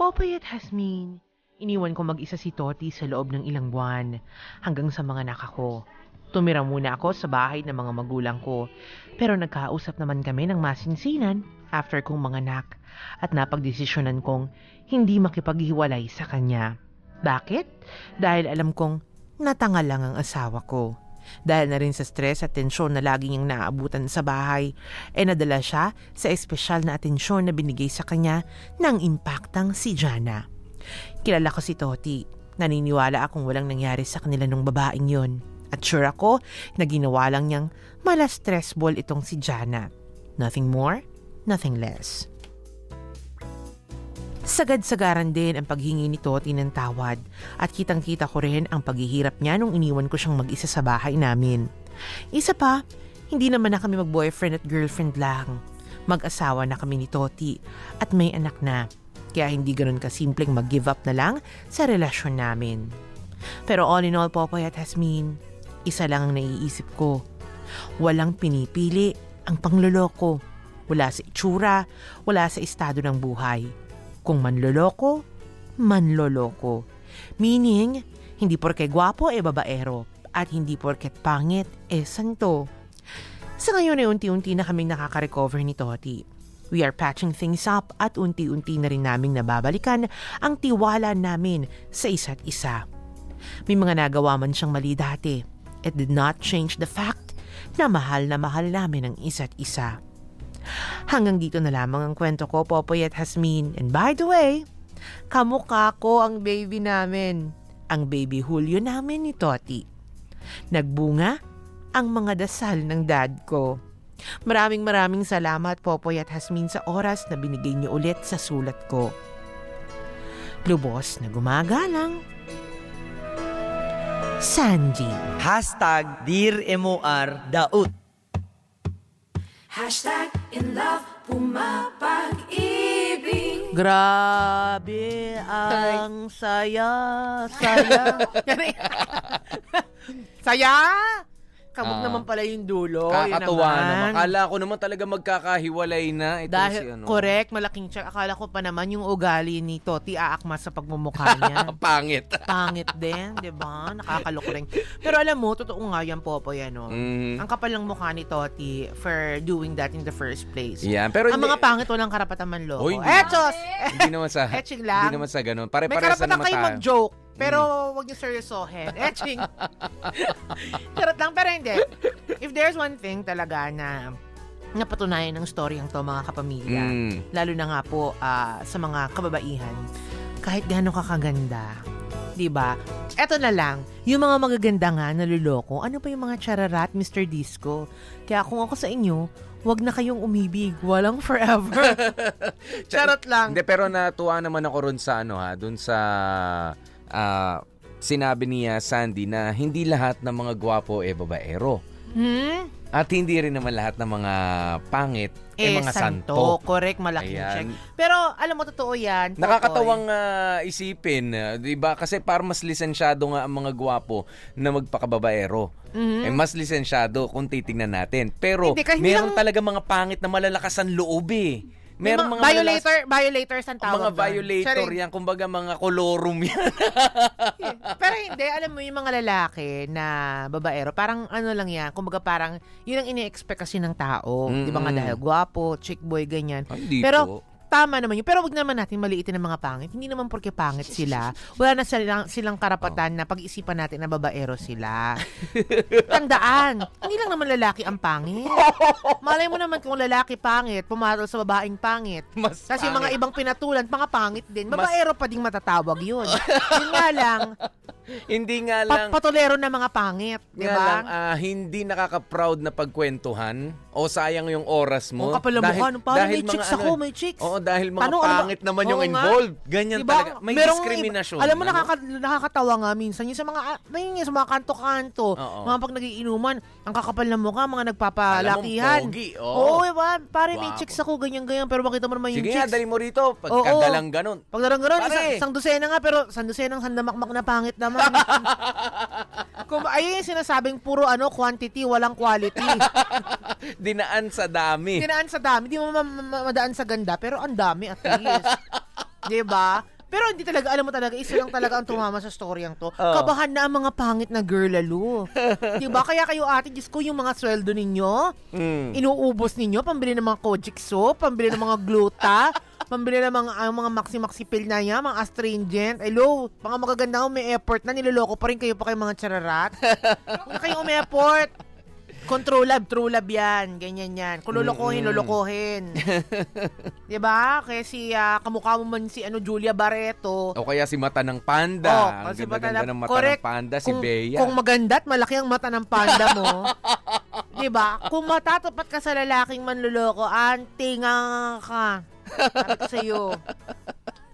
Popoy at Hasmin, iniwan ko mag-isa si Toti sa loob ng ilang buwan hanggang sa mga anak ako. Tumira muna ako sa bahay ng mga magulang ko pero nagkausap naman kami ng masinsinan after kong mga anak at napagdesisyonan kong hindi makipaghiwalay sa kanya. Bakit? Dahil alam kong natangal lang ang asawa ko. Dahil na rin sa stress at tensyon na lagi niyang naaabutan sa bahay, e nadala siya sa espesyal na atensyon na binigay sa kanya ng impactang si Jana. Kilala ko si Toti. Naniniwala akong walang nangyari sa kanila nung babaeng yon. At sure ako na ginawa lang niyang mala stress ball itong si Jana. Nothing more, nothing less. Sagad-sagaran din ang paghingi ni Toti ng tawad at kitang-kita ko rin ang paghihirap niya nung iniwan ko siyang mag-isa sa bahay namin. Isa pa, hindi naman na kami mag-boyfriend at girlfriend lang. Mag-asawa na kami ni Toti at may anak na. Kaya hindi ganun kasimpleng mag-give up na lang sa relasyon namin. Pero all in all, Popoy at Hasmin, isa lang ang naiisip ko. Walang pinipili ang pangloloko. Wala sa itsura, wala sa estado ng buhay. Kung manloloko, manloloko. Meaning, hindi porke gwapo e babaero at hindi porket pangit e santo. Sa ngayon ay unti-unti na kaming nakaka-recover ni Toti. We are patching things up at unti-unti na rin naming nababalikan ang tiwala namin sa isa't isa. May mga nagawa man siyang mali dati. It did not change the fact na mahal na mahal namin ang isa't isa. Hanggang dito na lamang ang kwento ko, Popoy at Hasmin. And by the way, kamukha ko ang baby namin. Ang baby Julio namin ni Toti. Nagbunga ang mga dasal ng dad ko. Maraming maraming salamat, Popoy at Hasmin, sa oras na binigay niyo ulit sa sulat ko. Lubos na gumagalang. Sandy. Hashtag Dear MOR Daut. Hashtag in love, pumapag-ibig. Grabe ang saya, saya. saya? Kamog Ah. naman pala yung dulo. Kakatuwa naman. naman. Akala ko naman talaga magkakahiwalay na. Ito Dahil, si ano. correct, malaking check. Akala ko pa naman yung ugali ni Toti aakma sa pagmumukha niya. Pangit. Pangit din, di ba? Nakakalok rin. Pero alam mo, totoo nga yan, Popoy, ano? Mhm. Ang kapal ng mukha ni Toti for doing that in the first place. Yan, pero Ang hindi- mga pangit walang karapatan man loko. Hindi. Etos! hindi naman sa Etching lang. Hindi naman sa ganun. May Pare-pares karapatan naman kayo tayo. mag-joke. Pero wag niyo seryosohin. Etching. Charot lang, pero hindi. If there's one thing talaga na napatunayan ng story ang to mga kapamilya, Mm. lalo na nga po ah, sa mga kababaihan, kahit gaano ka kaganda, di ba? Eto na lang, yung mga magaganda nga naluloko, ano pa yung mga chararat, Mr. Disco? Kaya kung ako sa inyo, wag na kayong umibig. Walang forever. Charot lang. Hindi, pero natuwa naman ako ron sa ano ha, dun sa ah, sinabi niya Sandy na hindi lahat ng mga gwapo e babaero. Hmm? At hindi rin naman lahat ng mga pangit eh, mga santo. Correct, malaking Ayan. check. Pero alam mo, totoo yan. Popoy. Nakakatawang ah, isipin, ah, 'di ba? Kasi para mas lisensyado nga ang mga gwapo na magpakababaero. Mhm. Eh mas lisensyado kung titingnan natin. Pero hindi meron lang- talaga mga pangit na malalakas ang loob eh. May Meron mga mga violator, violators ang tawag mga doon. violator Charing. yan, kumbaga mga kolorum yan. Pero hindi, alam mo yung mga lalaki na babaero, parang ano lang yan, kumbaga parang yun ang ini-expect kasi ng tao. Di ba nga dahil gwapo, chick boy, ganyan. hindi Pero po. Tama naman yun. Pero wag naman natin maliitin ng mga pangit. Hindi naman porke pangit sila. Wala na silang, silang karapatan na pag-isipan natin na babaero sila. Tandaan, hindi lang naman lalaki ang pangit. Malay mo naman kung lalaki pangit, pumatol sa babaeng pangit. Mas Kasi yung mga ibang pinatulan, mga pangit din. Babaero pa ding matatawag yun. yun nga lang, hindi nga lang patolero na mga pangit. Di nga lang ah, hindi nakaka-proud na pagkwentuhan o sayang yung oras mo. Ang kapal ng mukha? Parang may chicks ako, may chicks. Oo, dahil mga Ano, ano pangit naman yung involved. Ganyan Diba? talaga. May Merong discrimination. iba- alam mo, ano? nakaka, nakakatawa nga minsan. Yung sa mga, ah, may yung sa mga kanto-kanto, Oo. mga pag nagiinuman, ang kakapal ng mukha, mga nagpapalakihan. Alam mo, pogi, oo. Oo, diba? Pare, may chicks ako, ganyan-ganyan. Pero makita mo naman yung Sige chicks. dali mo rito. Pagkadalang ganun. Pag darang ganun, Pare. isang, isang dosena nga, pero isang dosenang sandamakmak na pangit naman. Kung, ayun yung sinasabing puro ano, quantity, walang quality. Dinaan sa dami. Dinaan sa dami. Di mo ma- ma- madaan sa ganda, pero ang dami at least. 'Di ba? Pero hindi talaga, alam mo talaga, isa lang talaga ang tumama sa storyang to. Oo. Kabahan na ang mga pangit na girl lalo. 'Di ba? Kaya kayo ate, Diyos ko, yung mga sweldo ninyo, Mm. inuubos ninyo, pambili ng mga Kojic soap, pambili ng mga gluta, pambili ng mga, ang mga maxi-maxi pill na yan, mga astringent. Hello, mga magaganda ko, may effort na, niloloko pa rin kayo pa kayo mga chararat. Huwag na kayong umi-effort. Control lab, true lab yan. Ganyan yan. Kung lolokohin, Mm-mm. lolokohin. diba? Kaya si, ah, kamukha mo man si ano, Julia Barreto. O kaya si mata ng panda. Oh, ang ganda-ganda mata- ng mata correct. ng panda, si kung, Bea. Kung maganda at malaki ang mata ng panda mo, 'di ba? Kung matatapat ka sa lalaking manluloko, anting ka. Sabi ko sa'yo.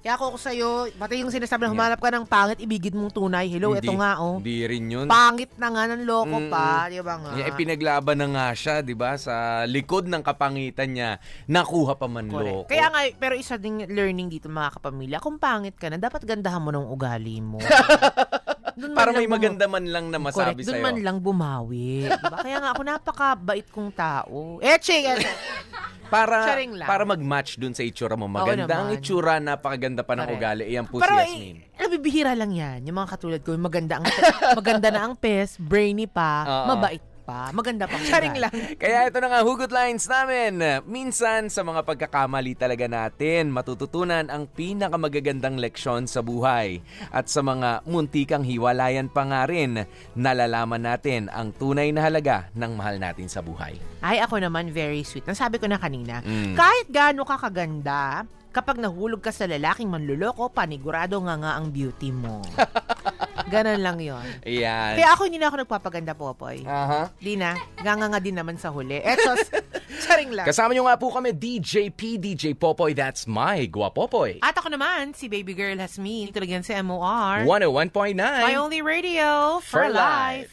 Kaya ako ko sa'yo, pati yung sinasabi na humanap ka ng pangit, ibigid mong tunay. Hello, Hindi- eto nga oh. Hindi rin yun. Pangit na nga ng loko Mm-mm. pa, di ba nga? Yeah, pinaglaban na nga siya, di ba? Sa likod ng kapangitan niya, nakuha pa man loko. Kaya nga, pero isa ding learning dito mga kapamilya, kung pangit ka na, dapat gandahan mo ng ugali mo. Dun man Para may maganda man lang na masabi Correct. Doon sa'yo. man lang bumawi. Diba? Kaya nga ako napakabait kong tao. Eh, ching! Para, lang. para mag-match dun sa itsura mo. Maganda ang itsura, napakaganda pa ng Correct. ugali. Iyan po Pero si eh, Yasmin. nabibihira lang yan. Yung mga katulad ko, maganda ang, maganda na ang pes, brainy pa, Oo. mabait pa, maganda pa. Sharing lang. Kaya ito na nga hugot lines namin. Minsan sa mga pagkakamali talaga natin, matututunan ang pinakamagagandang leksyon sa buhay. At sa mga muntikang hiwalayan pa nga rin, nalalaman natin ang tunay na halaga ng mahal natin sa buhay. Ay, ako naman, very sweet. Nasabi ko na kanina, Mm. kahit gaano ka kaganda, kapag nahulog ka sa lalaking manluloko, panigurado nga nga ang beauty mo. Ganon lang yon. Ayan. Kaya ako hindi na ako nagpapaganda, Popoy. Aha. Di na. Ganga nga din naman sa huli. Etos, charing lang. Kasama nyo nga po kami, DJ P, DJ Popoy, that's my Guapopoy. At ako naman, si Baby Girl Hasmin. Ito lang yan sa MOR. 101.9. My only radio for, For life.